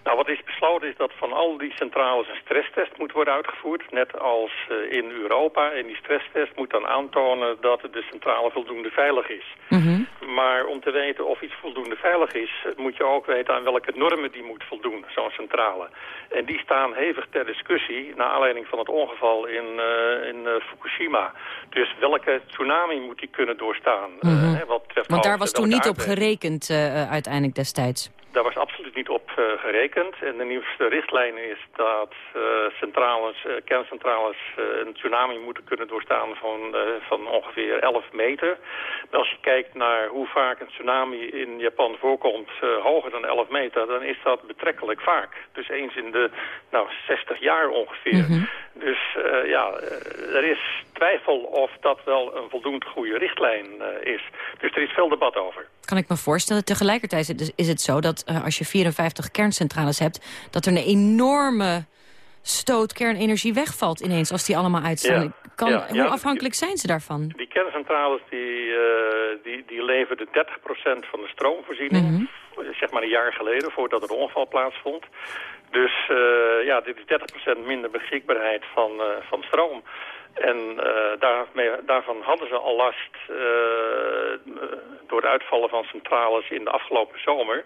Nou, wat is besloten is dat van al die centrales een stresstest moet worden uitgevoerd. Net als uh, in Europa. En die stresstest moet dan aantonen dat de centrale voldoende veilig is. Mm -hmm. Maar om te weten of iets voldoende veilig is... moet je ook weten aan welke normen die moet voldoen, zo'n centrale. En die staan hevig ter discussie... naar aanleiding van het ongeval in, uh, in uh, Fukushima. Dus welke tsunami moet die kunnen doorstaan? Mm -hmm. wat Want daar was toen niet op gerekend uiteindelijk destijds. Daar was absoluut niet op uh, gerekend. En de nieuwste richtlijn is dat uh, centrales, uh, kerncentrales een tsunami moeten kunnen doorstaan van, van ongeveer 11 meter. Maar als je kijkt naar hoe vaak een tsunami in Japan voorkomt, hoger dan 11 meter, dan is dat betrekkelijk vaak. Dus eens in de nou, 60 jaar ongeveer. Mm -hmm. Dus ja, er is twijfel of dat wel een voldoende goede richtlijn is. Dus er is veel debat over. Kan ik me voorstellen. Tegelijkertijd is het zo dat uh, als je 54 kerncentrales hebt... dat er een enorme stoot kernenergie wegvalt ineens als die allemaal uitstaan. Ja, kan, ja, hoe ja, afhankelijk zijn ze daarvan? Die kerncentrales die, uh, die, die leverden 30% van de stroomvoorziening. Mhm. Mm -hmm. Zeg maar een jaar geleden, voordat het ongeval plaatsvond. Dus uh, ja, dit is 30% minder beschikbaarheid van, uh, van stroom. En daarmee, daarvan hadden ze al last door het uitvallen van centrales in de afgelopen zomer.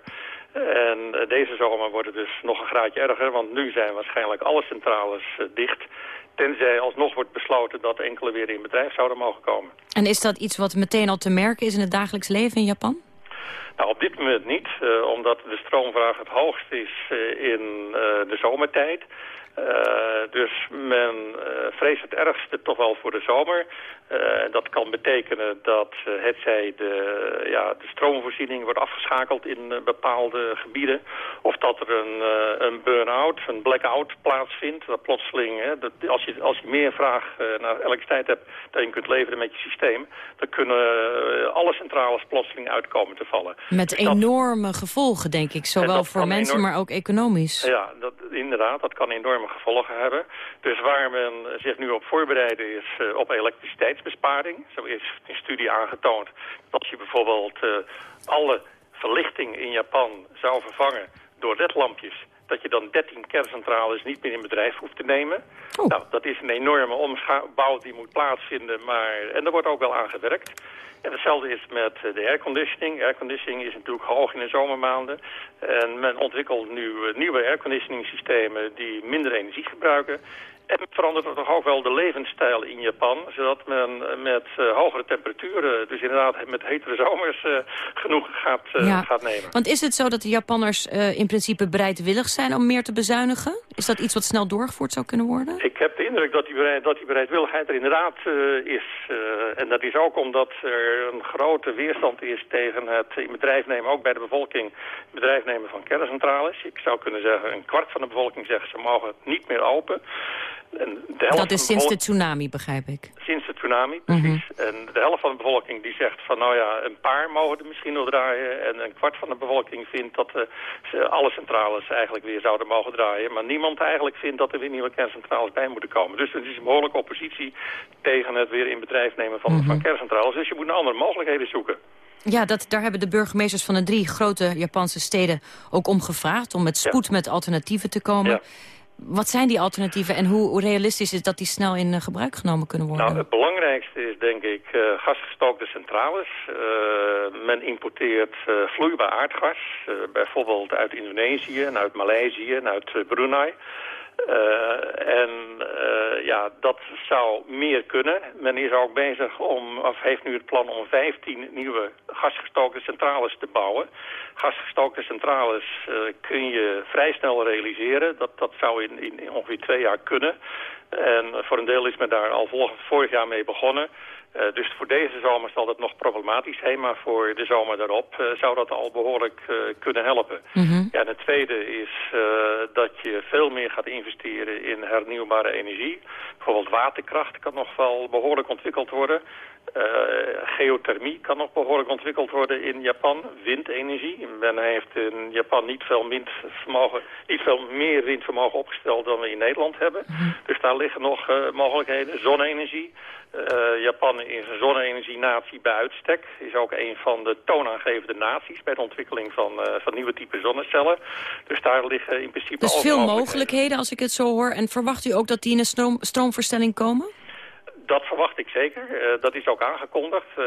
En uh, deze zomer wordt het dus nog een graadje erger, want nu zijn waarschijnlijk alle centrales dicht. Tenzij alsnog wordt besloten dat enkele weer in bedrijf zouden mogen komen. En is dat iets wat meteen al te merken is in het dagelijks leven in Japan? Nou, op dit moment niet, omdat de stroomvraag het hoogst is in de zomertijd. Dus men vreest het ergste toch wel voor de zomer. Uh, dat kan betekenen dat hetzij de, ja, de stroomvoorziening wordt afgeschakeld in bepaalde gebieden. Of dat er een, een burn-out, een blackout plaatsvindt. Dat plotseling, hè, dat als, je, als je meer vraag naar elektriciteit hebt dan je kunt leveren met je systeem... dan kunnen alle centrales plotseling uitkomen te vallen. Met dus enorme dat, gevolgen, denk ik. Zowel voor mensen, enorm, maar ook economisch. Ja, dat, inderdaad. Dat kan enorme gevolgen hebben. Dus waar men zich nu op voorbereiden is uh, op elektriciteitsbesparing. Zo is in studie aangetoond dat je bijvoorbeeld uh, alle verlichting in Japan zou vervangen door ledlampjes dat je dan 13 kerncentrales niet meer in bedrijf hoeft te nemen. Oh. Nou, dat is een enorme ombouw die moet plaatsvinden, maar, en er wordt ook wel aan gewerkt. En hetzelfde is met eh, de airconditioning. Airconditioning is natuurlijk hoog in de zomermaanden. En men ontwikkelt nu eh, nieuwe airconditioning systemen die minder energie gebruiken. En verandert er toch ook wel de levensstijl in Japan, zodat men eh, met uh, hogere temperaturen, dus inderdaad met hetere zomers, uh, genoeg gaat, uh, Ja. gaat nemen. Want is het zo dat de Japanners eh, in principe bereidwillig zijn om meer te bezuinigen? Is dat iets wat snel doorgevoerd zou kunnen worden? Ik heb de indruk dat die, bereid, dat die bereidwilligheid er inderdaad eh, is. Eh, en dat is ook omdat er een grote weerstand is tegen het in bedrijf nemen, ook bij de bevolking, in bedrijf nemen van kerncentrales. Ik zou kunnen zeggen, een kwart van de bevolking zegt ze mogen niet meer open. En de helft Dat is sinds de tsunami, begrijp ik. Sinds de tsunami, precies. Mhm. En de helft van de bevolking die zegt van nou ja, een paar mogen er misschien nog draaien. En een kwart van de bevolking vindt dat ze alle centrales eigenlijk weer zouden mogen draaien. Maar niemand eigenlijk vindt dat er weer nieuwe kerncentrales bij moeten komen. Dus er is een behoorlijke oppositie tegen het weer in bedrijf nemen van, Mhm. van kerncentrales. Dus je moet naar andere mogelijkheden zoeken. Ja, dat, daar hebben de burgemeesters van de drie grote Japanse steden ook om gevraagd... om met spoed met alternatieven te komen. Ja. Wat zijn die alternatieven en hoe, hoe realistisch is dat die snel in eh, gebruik genomen kunnen worden? Nou, het belangrijkste is denk ik eh, gasgestookte centrales. Eh, men importeert vloeibaar aardgas, bijvoorbeeld uit Indonesië en uit Maleisië en uit Brunei. Eh, en eh, ja, dat zou meer kunnen. Men is ook bezig om, of heeft nu het plan om 15 nieuwe gasgestookte centrales te bouwen. Gasgestookte centrales eh, kun je vrij snel realiseren. Dat, dat zou in, in, ongeveer twee jaar kunnen. En voor een deel is men daar al vorig jaar mee begonnen. Eh, dus voor deze zomer zal dat nog problematisch zijn, maar voor de zomer daarop eh, zou dat al behoorlijk eh, kunnen helpen. Ja, en het tweede is dat je veel meer gaat investeren in hernieuwbare energie. Bijvoorbeeld waterkracht kan nog wel behoorlijk ontwikkeld worden. Eh, geothermie kan nog behoorlijk ontwikkeld worden in Japan. Windenergie. Men heeft in Japan niet veel, windvermogen, niet veel meer windvermogen opgesteld dan we in Nederland hebben. Dus daar liggen nog eh, mogelijkheden. Zonne-energie. Eh, Japan is een zonne-energie-natie bij uitstek. Is ook een van de toonaangevende naties bij de ontwikkeling van, van nieuwe type zonnecellen. Dus daar liggen in principe Dus veel mogelijkheden. mogelijkheden als ik het zo hoor. En verwacht u ook dat die in een stroom, stroomverstelling komen? Dat verwacht ik zeker. Eh, dat is ook aangekondigd. Eh,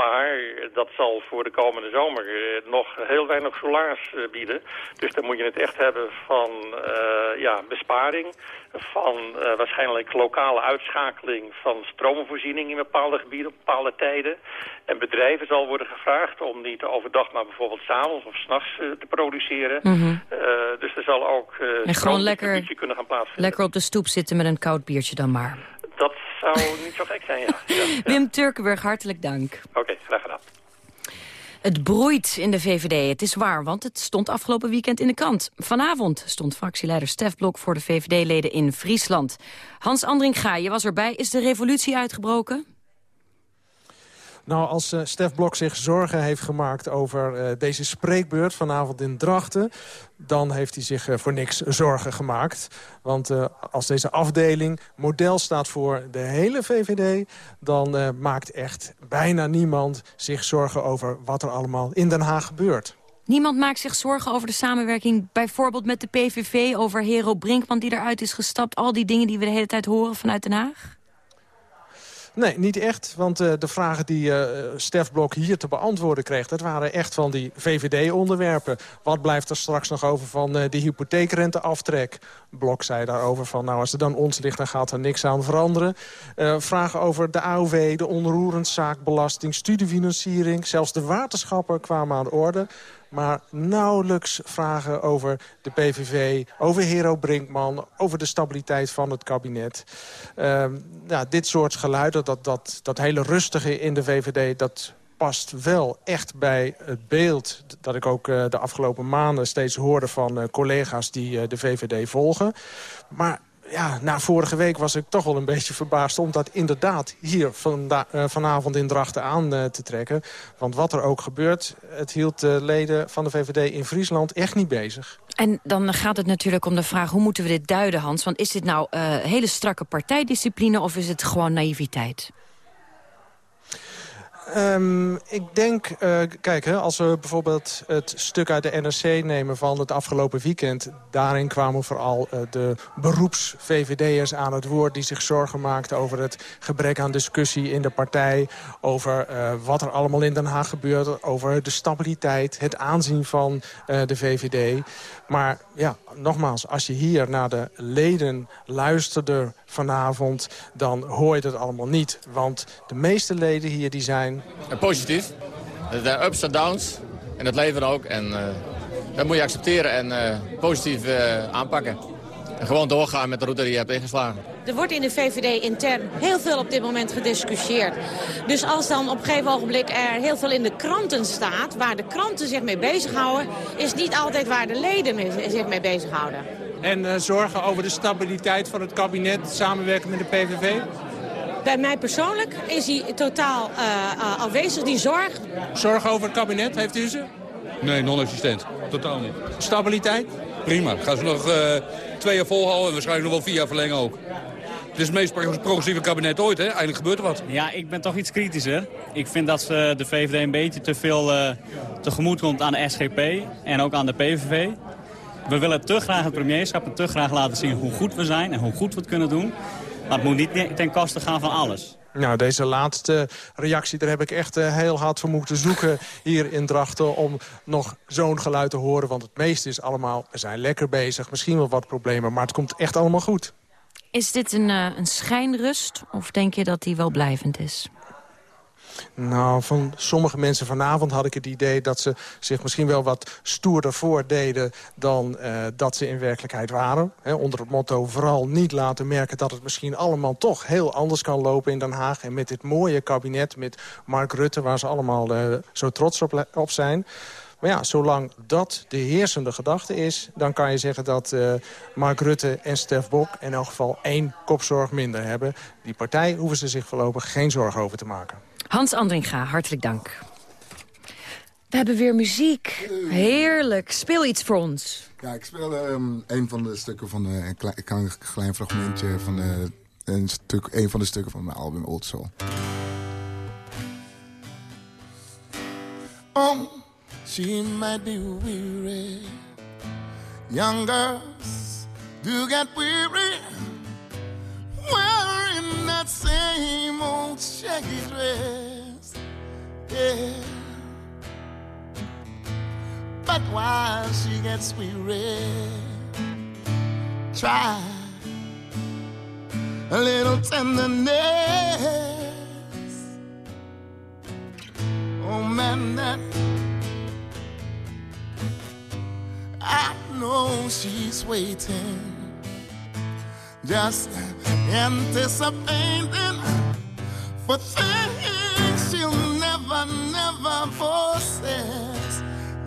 maar dat zal voor de komende zomer eh, nog heel weinig eh, bieden. Dus dan moet je het echt hebben van ja, besparing. Van waarschijnlijk lokale uitschakeling van stroomvoorziening in bepaalde gebieden op bepaalde tijden. En bedrijven zal worden gevraagd om niet overdag, maar bijvoorbeeld s'avonds of s'nachts te produceren. Mhm. Dus er zal ook En gewoon lekker, kunnen gaan plaatsvinden. lekker op de stoep zitten met een koud biertje dan maar. Dat zou niet zo gek zijn, ja. ja, ja. Wim Turkenburg, hartelijk dank. Oké, graag gedaan. Het broeit in de VVD. Het is waar, want het stond afgelopen weekend in de krant. Vanavond stond fractieleider Stef Blok voor de VVD-leden in Friesland. Hans Andringa, je was erbij. Is de revolutie uitgebroken? Nou, als eh, Stef Blok zich zorgen heeft gemaakt over eh, deze spreekbeurt vanavond in Drachten... dan heeft hij zich eh, voor niks zorgen gemaakt. Want als deze afdeling model staat voor de hele VVD... dan maakt echt bijna niemand zich zorgen over wat er allemaal in Den Haag gebeurt. Niemand maakt zich zorgen over de samenwerking bijvoorbeeld met de PVV... over Hero Brinkman die eruit is gestapt. Al die dingen die we de hele tijd horen vanuit Den Haag? Nee, niet echt. Want uh, de vragen die uh, Stef Blok hier te beantwoorden kreeg... dat waren echt van die VVD-onderwerpen. Wat blijft er straks nog over van uh, de hypotheekrenteaftrek? Blok zei daarover van, nou, als er dan ons ligt... dan gaat er niks aan veranderen. vragen over de AOW, de onroerendzaakbelasting... studiefinanciering, zelfs de waterschappen kwamen aan de orde maar nauwelijks vragen over de PVV, over Hero Brinkman... over de stabiliteit van het kabinet. Uh, dit soort geluiden, dat, dat, dat hele rustige in de VVD... dat past wel echt bij het beeld dat ik ook uh, de afgelopen maanden steeds hoorde... van uh, collega's die uh, de VVD volgen. Maar ja, na vorige week was ik toch wel een beetje verbaasd... om dat inderdaad hier uh, vanavond in Drachten aan uh, te trekken. Want wat er ook gebeurt, het hield de leden van de VVD in Friesland echt niet bezig. En dan gaat het natuurlijk om de vraag, hoe moeten we dit duiden, Hans? Want is dit nou uh, hele strakke partijdiscipline of is het gewoon naïviteit? Um, ik denk, uh, kijk, hè, als we bijvoorbeeld het stuk uit de NRC nemen van het afgelopen weekend... daarin kwamen vooral uh, de beroeps-VVD'ers aan het woord... die zich zorgen maakten over het gebrek aan discussie in de partij... over uh, wat er allemaal in Den Haag gebeurt, over de stabiliteit... het aanzien van de VVD. Maar ja, nogmaals, als je hier naar de leden luisterde vanavond... dan hoor je het allemaal niet. Want de meeste leden hier die zijn... Positief. Er zijn ups en downs. En dat leven ook. En uh, dat moet je accepteren en uh, positief aanpakken. En gewoon doorgaan met de route die je hebt ingeslagen. Er wordt in de VVD intern heel veel op dit moment gediscussieerd. Dus als dan op een gegeven ogenblik er heel veel in de kranten staat... waar de kranten zich mee bezighouden... is niet altijd waar de leden zich mee bezighouden. En uh, zorgen over de stabiliteit van het kabinet, samenwerken met de PVV? Bij mij persoonlijk is hij totaal uh, uh, afwezig, die zorg. Zorg over het kabinet, heeft u ze? Nee, non-existent. Totaal niet. Stabiliteit? Prima. Gaan ze nog uh, twee jaar volhouden en waarschijnlijk nog wel vier jaar verlengen ook. Het is het meest progressieve kabinet ooit, hè? Eindelijk gebeurt er wat. Ja, ik ben toch iets kritischer. Ik vind dat ze de VVD een beetje te veel uh, tegemoet komt aan de SGP en ook aan de PVV. We willen te graag het premierschap en te graag laten zien hoe goed we zijn en hoe goed we het kunnen doen. Maar het moet niet ten koste gaan van alles. Nou, deze laatste reactie, daar heb ik echt uh, heel hard voor moeten zoeken hier in Drachten... om nog zo'n geluid te horen. Want het meeste is allemaal, we zijn lekker bezig. Misschien wel wat problemen, maar het komt echt allemaal goed. Is dit een, uh, een schijnrust of denk je dat die wel blijvend is? Nou, van sommige mensen vanavond had ik het idee... dat ze zich misschien wel wat stoerder voordeden... dan uh, dat ze in werkelijkheid waren. Onder het motto vooral niet laten merken... dat het misschien allemaal toch heel anders kan lopen in Den Haag. En met dit mooie kabinet, met Mark Rutte... waar ze allemaal uh, zo trots op, op zijn... Maar ja, zolang dat de heersende gedachte is... dan kan je zeggen dat uh, Mark Rutte en Stef Bok... in elk geval één kopzorg minder hebben. Die partij hoeven ze zich voorlopig geen zorgen over te maken. Hans Andringa, hartelijk dank. We hebben weer muziek. Heerlijk. Speel iets voor ons. Ja, ik speel um, een van de stukken van... Uh, een klein, een klein fragmentje van uh, een, stuk, een van de stukken van mijn album Old Soul. Oh, she might be weary. Young girls do get weary. Wearing that same old shaggy dress. Yeah. But while she gets weary, try a little tenderness. Oh man, that I know she's waiting just anticipating for things she'll never, never possess.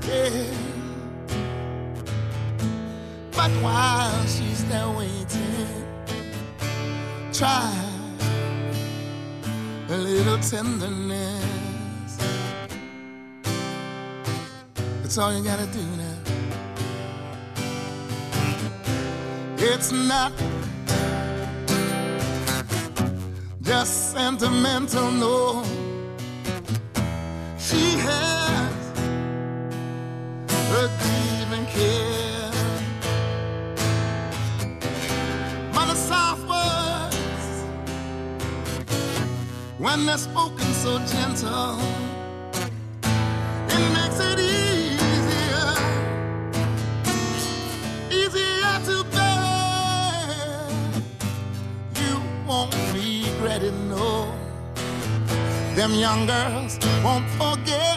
Yeah. But while she's there waiting, try a little tenderness. That's all you gotta do now. It's not just sentimental, no. She has a grieving care. The soft words, when they're spoken so gentle, Them young girls won't forget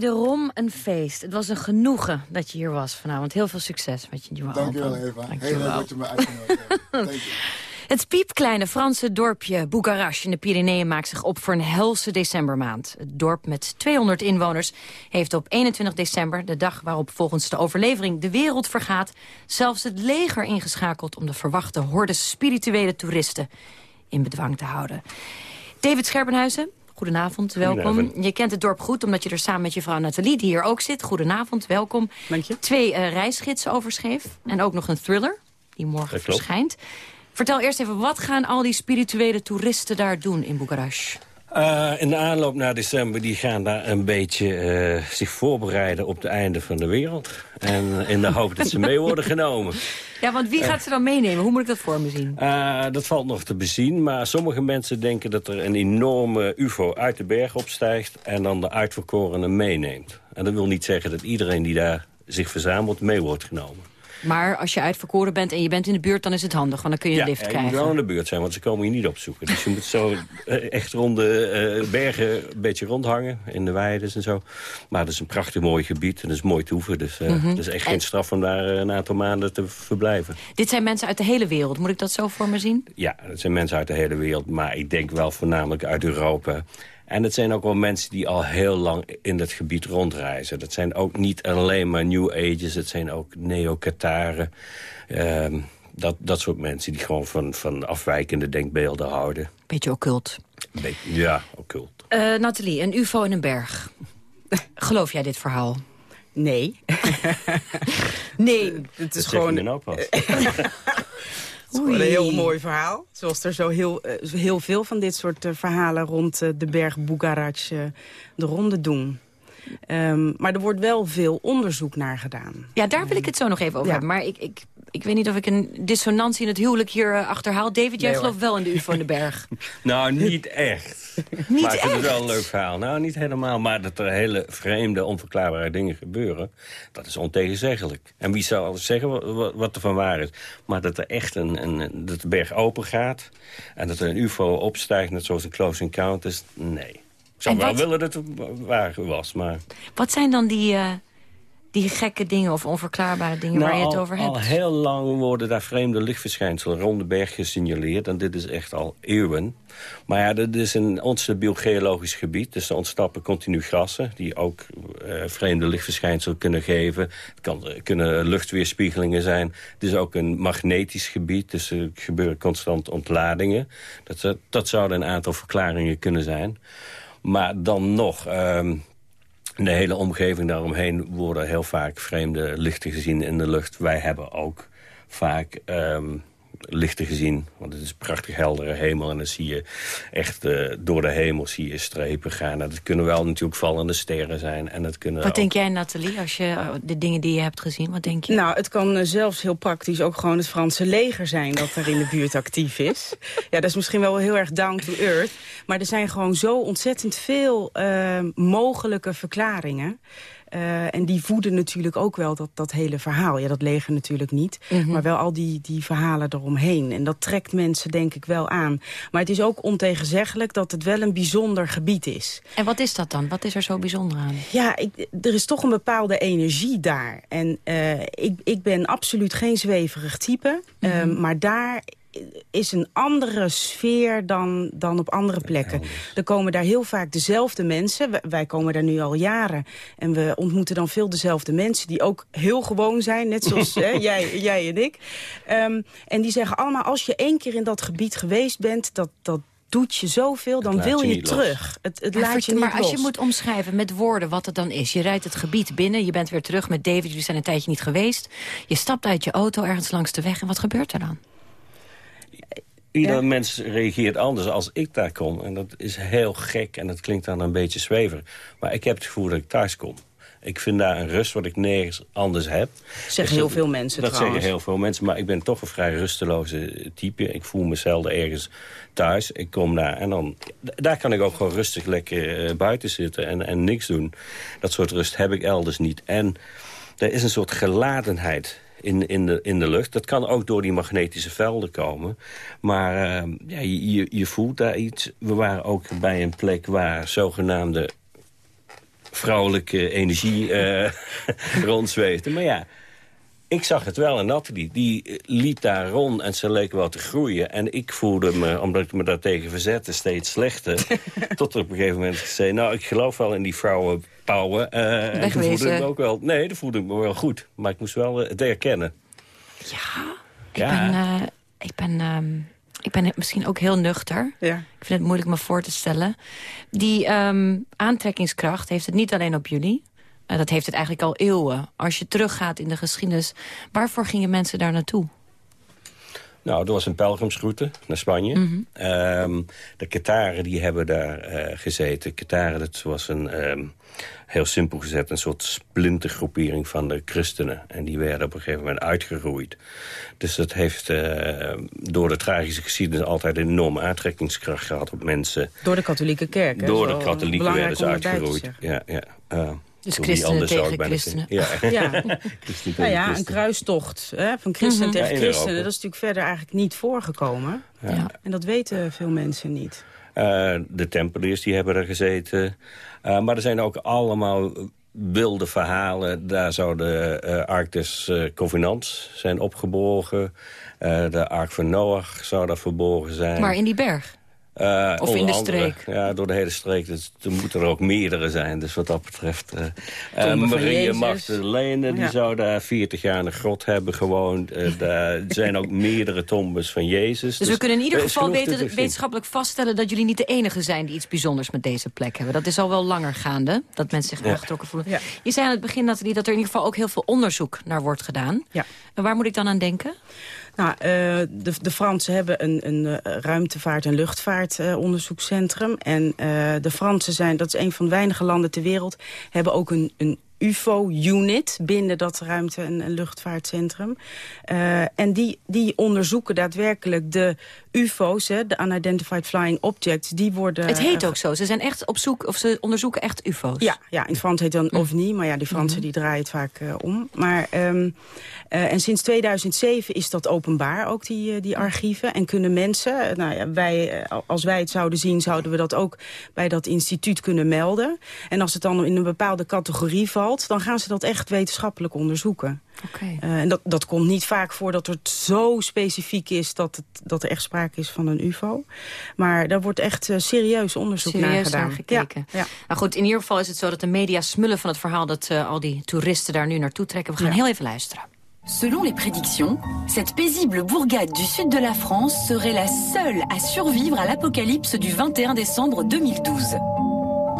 Wederom een feest. Het was een genoegen dat je hier was vanavond. Heel veel succes met je nieuwe Dankjewel album. Eva. Dankjewel. Heel leuk dat je me uitgenodigd hebt. [laughs] Dank je. Het piepkleine Franse dorpje Boucarache in de Pyreneeën maakt zich op voor een helse decembermaand. Het dorp met 200 inwoners heeft op 21 december, de dag waarop volgens de overlevering de wereld vergaat, zelfs het leger ingeschakeld om de verwachte horde spirituele toeristen in bedwang te houden. David Scherbenhuizen, goedenavond, welkom. Goedenavond. Je kent het dorp goed omdat je er samen met je vrouw Nathalie, die hier ook zit, goedenavond, welkom. Dank je. Twee eh, reisgidsen overschreef en ook nog een thriller die morgen Dat klopt. verschijnt. Vertel eerst even, wat gaan al die spirituele toeristen daar doen in Boekarest? Eh, in de aanloop naar december die gaan daar een beetje eh, zich voorbereiden op het einde van de wereld. En in de [laughs] hoop dat ze mee worden genomen. Ja, want wie gaat ze dan meenemen? Hoe moet ik dat voor me zien? Eh, dat valt nog te bezien, maar sommige mensen denken dat er een enorme ufo uit de berg opstijgt... en dan de uitverkorenen meeneemt. En dat wil niet zeggen dat iedereen die daar zich verzamelt mee wordt genomen. Maar als je uitverkoren bent en je bent in de buurt, dan is het handig. Want dan kun je een lift ja, je moet krijgen. wel in de buurt zijn, want ze komen je niet opzoeken. Dus je moet zo [laughs] eh, echt rond de eh, bergen een beetje rondhangen. In de weiden en zo. Maar het is een prachtig mooi gebied en het is mooi toeven. Dus eh, Mhm. het is echt geen straf om daar eh, een aantal maanden te verblijven. Dit zijn mensen uit de hele wereld. Moet ik dat zo voor me zien? Ja, het zijn mensen uit de hele wereld. Maar ik denk wel voornamelijk uit Europa. En het zijn ook wel mensen die al heel lang in dat gebied rondreizen. Dat zijn ook niet alleen maar New Ages. Het zijn ook neo-Kataren. Ehm, dat, dat soort mensen die gewoon van, van afwijkende denkbeelden houden. Beetje occult. Beetje, ja, occult. Eh Nathalie, een ufo in een berg. [laughs] Geloof jij dit verhaal? Nee. [laughs] nee. Het is Dat gewoon... [laughs] Het is gewoon een heel mooi verhaal. Zoals er zo heel, eh, heel veel van dit soort eh, verhalen rond eh, de berg Bugarach de ronde doen. Ehm, maar er wordt wel veel onderzoek naar gedaan. Ja, daar wil ik het zo nog even over Ja. hebben. Maar ik, ik, ik weet niet of ik een dissonantie in het huwelijk hier eh, achterhaal. David, jij Nee, gelooft wel in de ufo in de berg. [laughs] Nou, niet echt. [laughs] Niet maar het echt? wel een leuk verhaal. Nou, niet helemaal. Maar dat er hele vreemde, onverklaarbare dingen gebeuren... dat is ontegenzeggelijk. En wie zou alles zeggen wat, wat- er van waar is? Maar dat er echt een, een, dat de berg open gaat... en dat er een ufo opstijgt, net zoals een Close Encounters... nee. Ik zou En wel wat- willen dat het waar was, maar... Wat zijn dan die, eh, die gekke dingen of onverklaarbare dingen waar je het Nou, al, over hebt? al heel lang worden daar vreemde lichtverschijnselen rond de berg gesignaleerd. En dit is echt al eeuwen. Maar ja, dit is een onstabiel geologisch gebied. Dus er ontsnappen continu gassen die ook eh, vreemde lichtverschijnselen kunnen geven. Het kan, eh, kunnen luchtweerspiegelingen zijn. Het is ook een magnetisch gebied. Dus er gebeuren constant ontladingen. Dat, dat, dat zouden een aantal verklaringen kunnen zijn. Maar dan nog... in de hele omgeving daaromheen worden heel vaak vreemde lichten gezien in de lucht. Wij hebben ook vaak ehm, lichten gezien. Want het is een prachtig heldere hemel. En dan zie je echt eh, door de hemel zie je strepen gaan. En dat kunnen wel natuurlijk vallende sterren zijn. En dat kunnen Wat ook- denk jij, Nathalie, als je eh, de dingen die je hebt gezien, wat denk je? Nou, het kan eh, zelfs heel praktisch ook gewoon het Franse leger zijn... dat er in de buurt actief is. Ja, dat is misschien wel heel erg down to earth. Maar er zijn gewoon zo ontzettend veel eh, mogelijke verklaringen. Eh, en die voeden natuurlijk ook wel dat, dat hele verhaal. Ja, dat leger natuurlijk niet. Mhm. Maar wel al die, die verhalen eromheen. En dat trekt mensen denk ik wel aan. Maar het is ook ontegenzeggelijk dat het wel een bijzonder gebied is. En wat is dat dan? Wat is er zo bijzonder aan? Ja, ik, er is toch een bepaalde energie daar. En eh, ik, ik ben absoluut geen zweverig type. eh, maar daar is een andere sfeer dan, dan op andere plekken. Er komen daar heel vaak dezelfde mensen. Wij, komen daar nu al jaren. En we ontmoeten dan veel dezelfde mensen... die ook heel gewoon zijn, net zoals [laughs] hè, jij, jij en ik. Ehm, en die zeggen allemaal, als je één keer in dat gebied geweest bent... dat, dat doet je zoveel, dan wil je je, niet los. terug. Het, het Maar, laat je niet maar als je moet omschrijven met woorden wat het dan is. Je rijdt het gebied binnen, je bent weer terug met David. Jullie zijn een tijdje niet geweest. Je stapt uit je auto ergens langs de weg. En wat gebeurt er dan? Ieder mens reageert anders als ik daar kom. En dat is heel gek en dat klinkt dan een beetje zweverig. Maar ik heb het gevoel dat ik thuis kom. Ik vind daar een rust wat ik nergens anders heb. Zeggen Dus heel dat- veel mensen Dat trouwens. zeggen heel veel mensen, maar ik ben toch een vrij rusteloze type. Ik voel me zelden ergens thuis. Ik kom daar en dan... Daar kan ik ook gewoon rustig lekker eh, buiten zitten en, en niks doen. Dat soort rust heb ik elders niet. En er is een soort geladenheid in, in, de, in de lucht. Dat kan ook door die magnetische velden komen. Maar eh, ja, je, je, voelt daar iets. We waren ook bij een plek waar zogenaamde vrouwelijke energie eh [laughs] rondzweefde. Maar ja, Ik zag het wel en Nathalie, die eh, liep daar rond en ze leek wel te groeien. En ik voelde me, omdat ik me daartegen verzette, steeds slechter. [laughs] tot er op een gegeven moment zei, nou, ik geloof wel in die vrouwenpower. Uh, en toen voelde ik me ook wel, nee, dat voelde ik me wel goed. Maar ik moest wel uh, het herkennen. Ja, ik ben... Uh, ik ben ehm, ik ben misschien ook heel nuchter. Ja. Ik vind het moeilijk me voor te stellen. Die um, aantrekkingskracht heeft het niet alleen op jullie. Uh, dat heeft het eigenlijk al eeuwen. Als je teruggaat in de geschiedenis, waarvoor gingen mensen daar naartoe? Nou, er was een pelgrimsroute naar Spanje. Mm -hmm. um, de Kataren die hebben daar uh, gezeten. Kataren, dat was een, um, heel simpel gezet... een soort splintergroepering van de christenen. En die werden op een gegeven moment uitgeroeid. Dus dat heeft uh, door de tragische geschiedenis... altijd een enorme aantrekkingskracht gehad op mensen. Door de katholieke kerk, hè? Door de katholieken werden ze uitgeroeid. Ja, ja. Uh, dus christenen tegen christenen. Ja, ja. [laughs] [laughs] christen nou ja een kruistocht hè, van christen mm -hmm. tegen ja, christenen. Dat is natuurlijk verder eigenlijk niet voorgekomen. Ja. En dat weten veel mensen niet. Uh, de tempeliers die hebben er gezeten. Uh, maar er zijn ook allemaal wilde verhalen. Daar zou de uh, Ark des uh, Covenants zijn opgeborgen. de Ark van Noach zou daar verborgen zijn. Maar in die berg? Uh, of in de streek? Andere, ja, door de hele streek. Dus, er moeten er ook meerdere zijn. Dus wat dat betreft... Uh, uh, Maria Magdalene, die zou daar 40 jaar in de grot hebben gewoond. [laughs] daar zijn ook meerdere tombes van Jezus. Dus, dus we kunnen in ieder geval weten, wetenschappelijk vaststellen... dat jullie niet de enige zijn die iets bijzonders met deze plek hebben. Dat is al wel langer gaande, dat mensen zich aangetrokken ja. voelen. Ja. Je zei aan het begin, Nathalie, dat er in ieder geval ook heel veel onderzoek naar wordt gedaan. Ja. En waar moet ik dan aan denken? Nou, uh, de, de Fransen hebben een, een uh, ruimtevaart- en luchtvaartonderzoekscentrum. Uh, en de Fransen zijn, dat is een van de weinige landen ter wereld... hebben ook een, een UFO-unit binnen dat ruimte- en, en luchtvaartcentrum. Uh, en die, die onderzoeken daadwerkelijk de UFO's, hè, de Unidentified Flying Objects, die worden... Het heet ook zo, ze zijn echt op zoek, of ze onderzoeken echt UFO's. Ja, ja in het Frans heet het dan OVNI, maar ja, die Fransen mm -hmm. die draaien het vaak uh, om. Maar, um, uh, en sinds 2007 is dat openbaar, ook die, die archieven. En kunnen mensen, nou ja, wij, als wij het zouden zien, zouden we dat ook bij dat instituut kunnen melden. En als het dan in een bepaalde categorie valt, dan gaan ze dat echt wetenschappelijk onderzoeken. Okay. Uh, en dat, dat komt niet vaak voor dat het zo specifiek is dat, het, dat er echt sprake is van een ufo. Maar daar wordt echt uh, serieus onderzoek serieus naar gedaan. Naar gekeken. Ja, ja. Nou goed, in ieder geval is het zo dat de media smullen van het verhaal... dat uh, al die toeristen daar nu naartoe trekken. We gaan ja. heel even luisteren. Selon les prédictions, cette paisible bourgade du sud de la France serait la seule à survivre à l'apocalypse du 21 décembre 2012.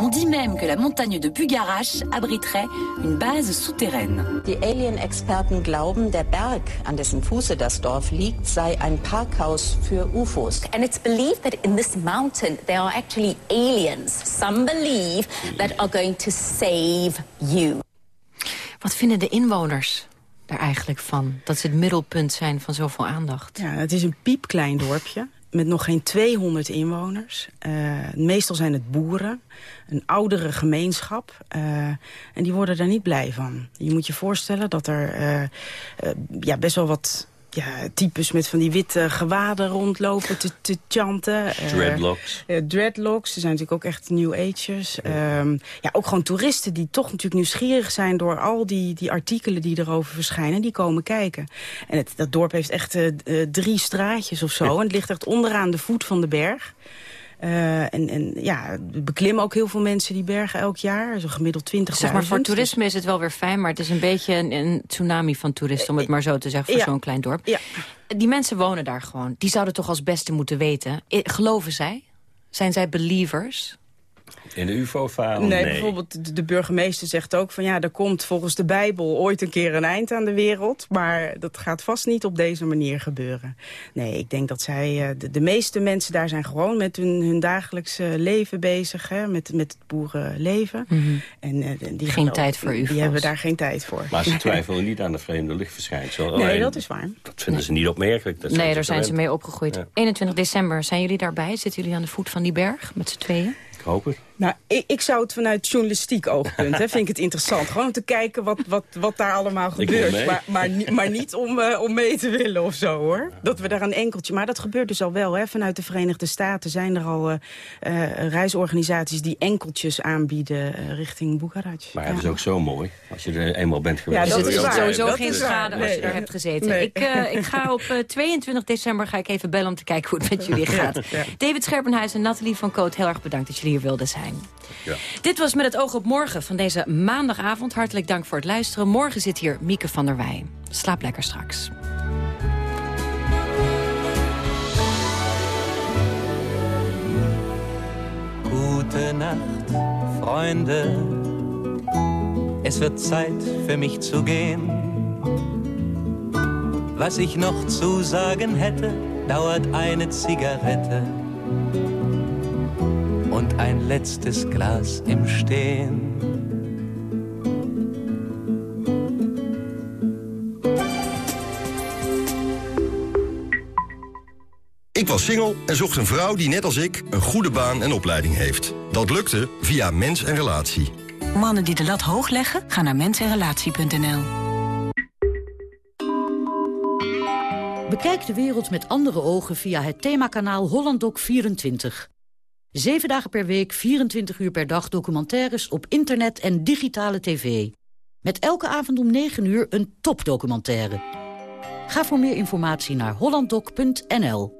On dit même que la montagne de Bugarache abriterait une base souterraine. Die Alien-Experten glauben, der Berg, an dessen Fuße das Dorf liegt, sei ein Parkhaus für UFOs. And it's believed that in this mountain there are actually aliens. Some believe that are going to save you. Wat vinden de inwoners daar eigenlijk van? Dat ze het middelpunt zijn van zoveel aandacht. Ja, het is een piepklein dorpje met nog geen 200 inwoners. Uh, meestal zijn het boeren, een oudere gemeenschap. Uh, en die worden daar niet blij van. Je moet je voorstellen dat er uh, ja, best wel wat ja, types met van die witte gewaden rondlopen te, te chanten. Dreadlocks. Uh, dreadlocks, ze zijn natuurlijk ook echt new agers. Ja. Um, ja, ook gewoon toeristen die toch natuurlijk nieuwsgierig zijn... door al die, die artikelen die erover verschijnen, die komen kijken. En het, dat dorp heeft echt uh, drie straatjes of zo. Ja. En het ligt echt onderaan de voet van de berg. Uh, en, en ja, beklimmen ook heel veel mensen die bergen elk jaar. Zo gemiddeld 20.000. Zeg maar, voor toerisme is het wel weer fijn... maar het is een beetje een, een tsunami van toeristen... om het maar zo te zeggen, voor ja. zo'n klein dorp. Ja. Die mensen wonen daar gewoon. Die zouden toch als beste moeten weten. Geloven zij? Zijn zij believers? In de ufo-verhaal? Nee, nee, bijvoorbeeld de burgemeester zegt ook van... ja, er komt volgens de Bijbel ooit een keer een eind aan de wereld... maar dat gaat vast niet op deze manier gebeuren. Nee, ik denk dat zij... De, de meeste mensen daar zijn gewoon met hun, hun dagelijkse leven bezig... Hè, met, met het boerenleven. Mm -hmm. en, uh, die geen ook, tijd voor ufo's. Die hebben daar geen tijd voor. Maar ze [laughs] twijfelen niet aan de vreemde lichtverschijnsel. Nee, Alleen, dat is waar. Dat vinden nee. ze niet opmerkelijk. Dat nee, daar zijn ze mee opgegroeid. Ja. 21 december, zijn jullie daarbij? Zitten jullie aan de voet van die berg met z'n tweeën? Ik hoop het. Nou, ik, ik zou het vanuit journalistiek oogpunt, hè, vind ik het interessant. Gewoon om te kijken wat, wat, wat daar allemaal gebeurt. Maar, maar, maar, niet om, uh, om mee te willen of zo, hoor. Dat we daar een enkeltje... Maar dat gebeurt dus al wel, hè. Vanuit de Verenigde Staten zijn er al uh, reisorganisaties... die enkeltjes aanbieden uh, richting Boekarest. Maar ja, dat is ook zo mooi, als je er eenmaal bent geweest. Ja, dat is waar. sowieso dat geen schade als je er hebt gezeten. Nee. Ik, ik ga op 22 december ga ik even bellen om te kijken hoe het met jullie gaat. Ja. David Scherpenhuis en Nathalie van Koot, heel erg bedankt dat jullie hier wilden zijn. Ja. Dit was Met het oog op morgen van deze maandagavond. Hartelijk dank voor het luisteren. Morgen zit hier Mieke van der Wij. Slaap lekker straks. Gute Nacht, Freunde. Es wird Zeit für mich zu gehen. Was ich noch zu sagen hätte, dauert eine Zigarette und ein letztes Glas im Stehen. Ik was single en zocht een vrouw die net als ik een goede baan en opleiding heeft. Dat lukte via Mens en Relatie. Mannen die de lat hoog leggen, gaan naar mensenrelatie.nl. Bekijk de wereld met andere ogen via het themakanaal HollandDoc24. Zeven dagen per week, 24 uur per dag documentaires op internet en digitale tv. Met elke avond om 9 uur een topdocumentaire. Ga voor meer informatie naar hollanddoc.nl.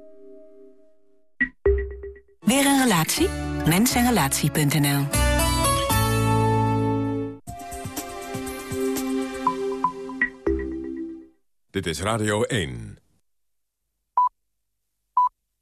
Weer een relatie? Mensenrelatie.nl Dit is Radio 1.